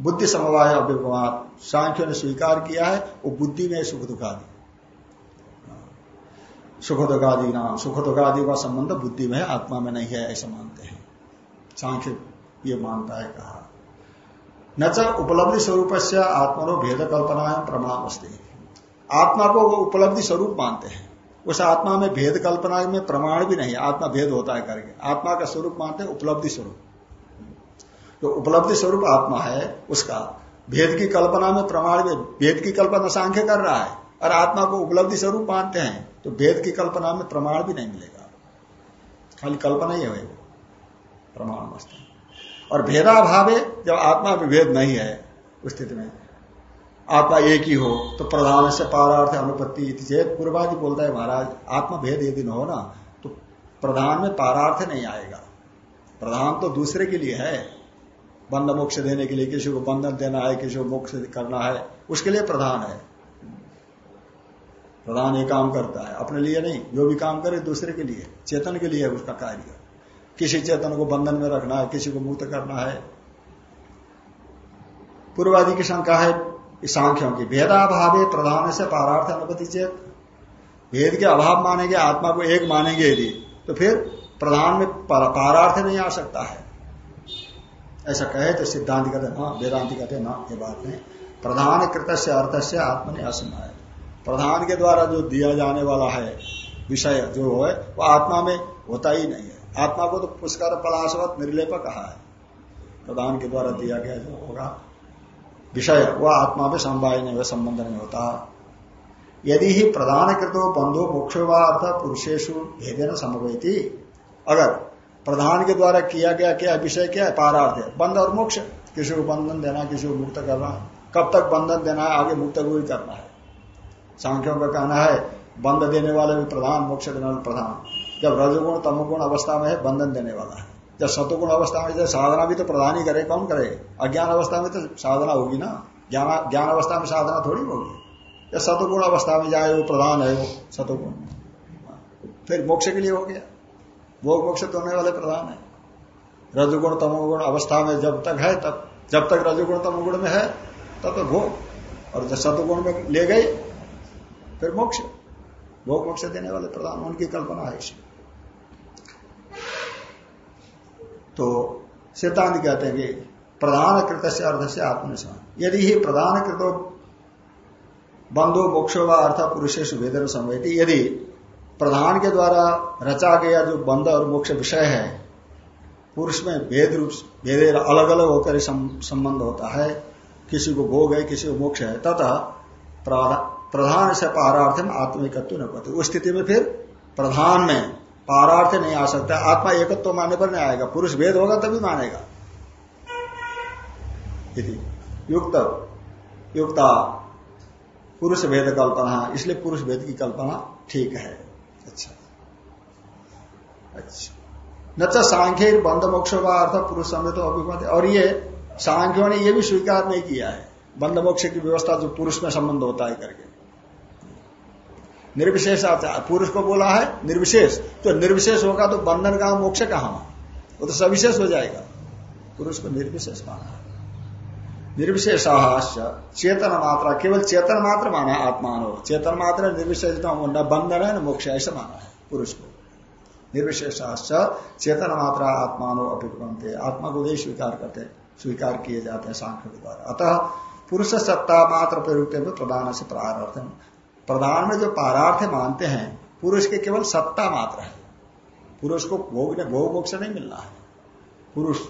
बुद्धि समवाय अव्यवहार सांख्य ने स्वीकार किया है, वो बुद्धि में सुख दुखादि सुख दुखादि नाम सुख दुखादि का संबंध बुद्धि में आत्मा में नहीं है, ऐसा मानते हैं। सांख्य ये मानता है, कहा। न च उपलब्धि स्वरूप से आत्मनो भेद कल्पना प्रमाण वस्ती आत्मा को वो उपलब्धि स्वरूप मानते हैं। उस आत्मा में भेद कल्पना में प्रमाण भी नहीं, आत्मा भेद होता है करके। आत्मा का स्वरूप मानते हैं उपलब्धि स्वरूप। जो उपलब्धि स्वरूप आत्मा है, उसका भेद की कल्पना में प्रमाण में भेद की कल्पना सांख्य कर रहा है, और आत्मा को उपलब्धि स्वरूप मानते हैं तो भेद की कल्पना में प्रमाण भी नहीं मिलेगा। खाली कल्पना ही है प्रमाण मस्त और भेदाभावे, जब आत्मा में भेद नहीं है, उस स्थिति में आत्मा एक ही हो तो प्रधान से पारार्थ अनुपत्ति चेत। पूर्वादि बोलता है, महाराज आत्मा भेद यदि न हो ना तो प्रधान में पारार्थ नहीं आएगा। प्रधान तो दूसरे के लिए है। बंद मोक्ष देने के लिए किसी को बंधन देना है, किसी को मोक्ष करना है, उसके लिए प्रधान है। प्रधान ये काम करता है, अपने लिए नहीं, जो भी काम करे दूसरे के लिए, चेतन के लिए है उसका कार्य। किसी चेतन को बंधन में रखना है, किसी को मुक्त करना है। पूर्वादि की शंका है सांख्यों की भेदाभाव प्रधान से पारार्थ अनुपति चेत भेद के अभाव मानेंगे, आत्मा को एक मानेंगे यदि तो फिर प्रधान में पारार्थ नहीं आ सकता है। ऐसा कहे तो सिद्धांत कहते हाँ वेदांति कहते ना ये बात नहीं प्रधान कृत से अर्थ से आत्मा ने असमय प्रधान के द्वारा जो दिया जाने वाला है, विषय जो है, वो आत्मा में होता ही नहीं है। आत्मा को तो पुष्कर, पलाशवत, निर्लेप कहा है। प्रधान के द्वारा दिया गया जो होगा विषय वह आत्मा में समवाय नहीं हुआ, संबंध नहीं होता। यदि ही प्रधान कृतो बंधु मोक्ष अर्थ पुरुषेशु भेदे न अगर प्रधान के द्वारा किया गया क्या विषय क्या है? पारार्थ है। बंध और मोक्ष। किसी को बंधन देना, किसी को मुक्त करना। कब तक बंधन देना है? आगे मुक्त को ही करना है। सांख्यों का कहना है, बंध देने वाले भी प्रधान, मोक्ष देने वाले प्रधान। जब रजगुण, तमगुण अवस्था में है, बंधन देने वाला है। जब सतुगुण अवस्था में साधना भी तो प्रधान ही करे, कौन करे? अज्ञान अवस्था में तो साधना होगी ना? ज्ञान ज्ञान अवस्था में साधना थोड़ी होगी। या सतुगुण अवस्था में जाए, वो प्रधान है वो सतुगुण फिर मोक्ष के लिए हो गया। भोग मोक्ष तो होने वाले प्रधान है। रजुगुण तमोगुण अवस्था में जब तक है, तब, जब तक रजुगुण तमोगुण में है, तब तक भोग। और जब सतगुण में ले गए फिर मोक्ष। भोग मोक्ष देने वाले प्रधान, उनकी कल्पना है इसमें तो सिद्धांत कहते हैं कि प्रधान कृत से अर्थ से आत्मनिशान यदि ही प्रधान कृतो बंधु मोक्षो व अर्थ पुरुषेश वेदन संवेदी यदि प्रधान के द्वारा रचा गया जो बंध और मोक्ष विषय है, पुरुष में भेद रूप भेद अलग अलग होकर संबंध होता है, किसी को भोग है, किसी को मोक्ष है, तथा प्रधान से पारार्थ में आत्मिकत्व न पड़ते उस स्थिति में फिर प्रधान में पारार्थ नहीं आ सकता। आत्मा एकत्व तो मानने पर नहीं आएगा। पुरुष भेद होगा तभी मानेगा। युक्त। युक्ता। पुरुष भेद कल्पना। इसलिए पुरुष भेद की कल्पना ठीक है। अच्छा। अच्छा। न तो सांख्य बंद मोक्ष अर्थ पुरुष समेत अभिमत। और ये सांख्यों ने ये भी स्वीकार नहीं किया है। बंद मोक्ष की व्यवस्था जो पुरुष में संबंध होता है करके। निर्विशेष पुरुष को बोला है, निर्विशेष। तो निर्विशेष होगा तो बंधन का मोक्ष कहा? वो तो सविशेष हो जाएगा। पुरुष को निर्विशेष माना। निर्विशेष चेतन मात्रा, केवल चेतन मात्र माना आत्मान हो चेतन मात्र निर्विशेष न बंधन है, न मोक्ष ऐसा माना है पुरुष को। निर्विशेष चेतन मात्रा आत्मानो अभिपनते आत्मा को भी स्वीकार करते, स्वीकार किए जाते हैं सांख्य के द्वारा। अतः पुरुष सत्ता मात्र प्रयुक्त में प्रधान से प्रारथ प्रधान में जो पारार्थ मानते हैं, पुरुष के केवल सत्ता मात्र है। पुरुष को भोग ने भोग भोग से नहीं मिलना है। पुरुष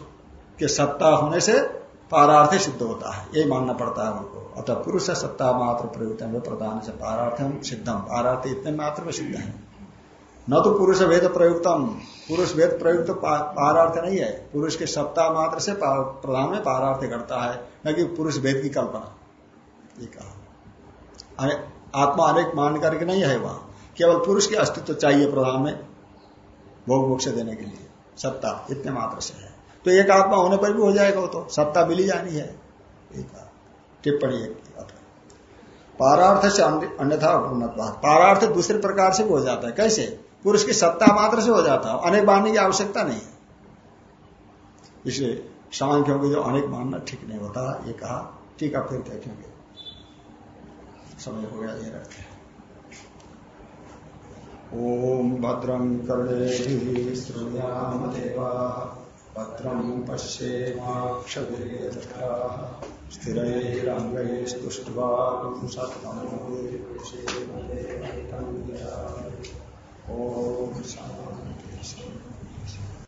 के सत्ता होने से पारार्थ सिद्ध होता है। यही मानना पड़ता है उनको। अतः पुरुष से सत्ता मात्र प्रयुक्त है प्रधान से पारार्थम सिद्धम। पारार्थ इतने मात्र में सिद्ध है। न तो पुरुष भेद प्रयुक्तम। पुरुष भेद प्रयुक्त पारार्थ नहीं है। पुरुष के सत्ता मात्र से प्रधान में पारार्थ घटता है, न कि पुरुष भेद की कल्पना। ये कहा। आत्मा अनेक मान करके नहीं है वहाँ। केवल पुरुष के अस्तित्व चाहिए प्रधान में, भोग मोक्ष देने के लिए। सत्ता इतने मात्र से है। तो एक आत्मा होने पर भी हो जाएगा वो तो। सत्ता मिली जानी है? टिप्पणी एक पारार्थ से अन्यथा पारार्थ दूसरे प्रकार से भी हो जाता है। कैसे? पुरुष की सत्ता मात्र से हो जाता है। अनेक मानने की आवश्यकता नहीं है। इसलिए सांख्यों को जो अनेक मानना ठीक नहीं होता, ये कहा, ठीक है, फिर देखेंगे। समय हो गया ये रखते ओम भद्रम कर्णे श्रृयाम देवा भद्रं पश्येमाक्षभिर्यजत्रा स्थिरैरङ्गैस्तुष्ट्वा ॐ शान्ति।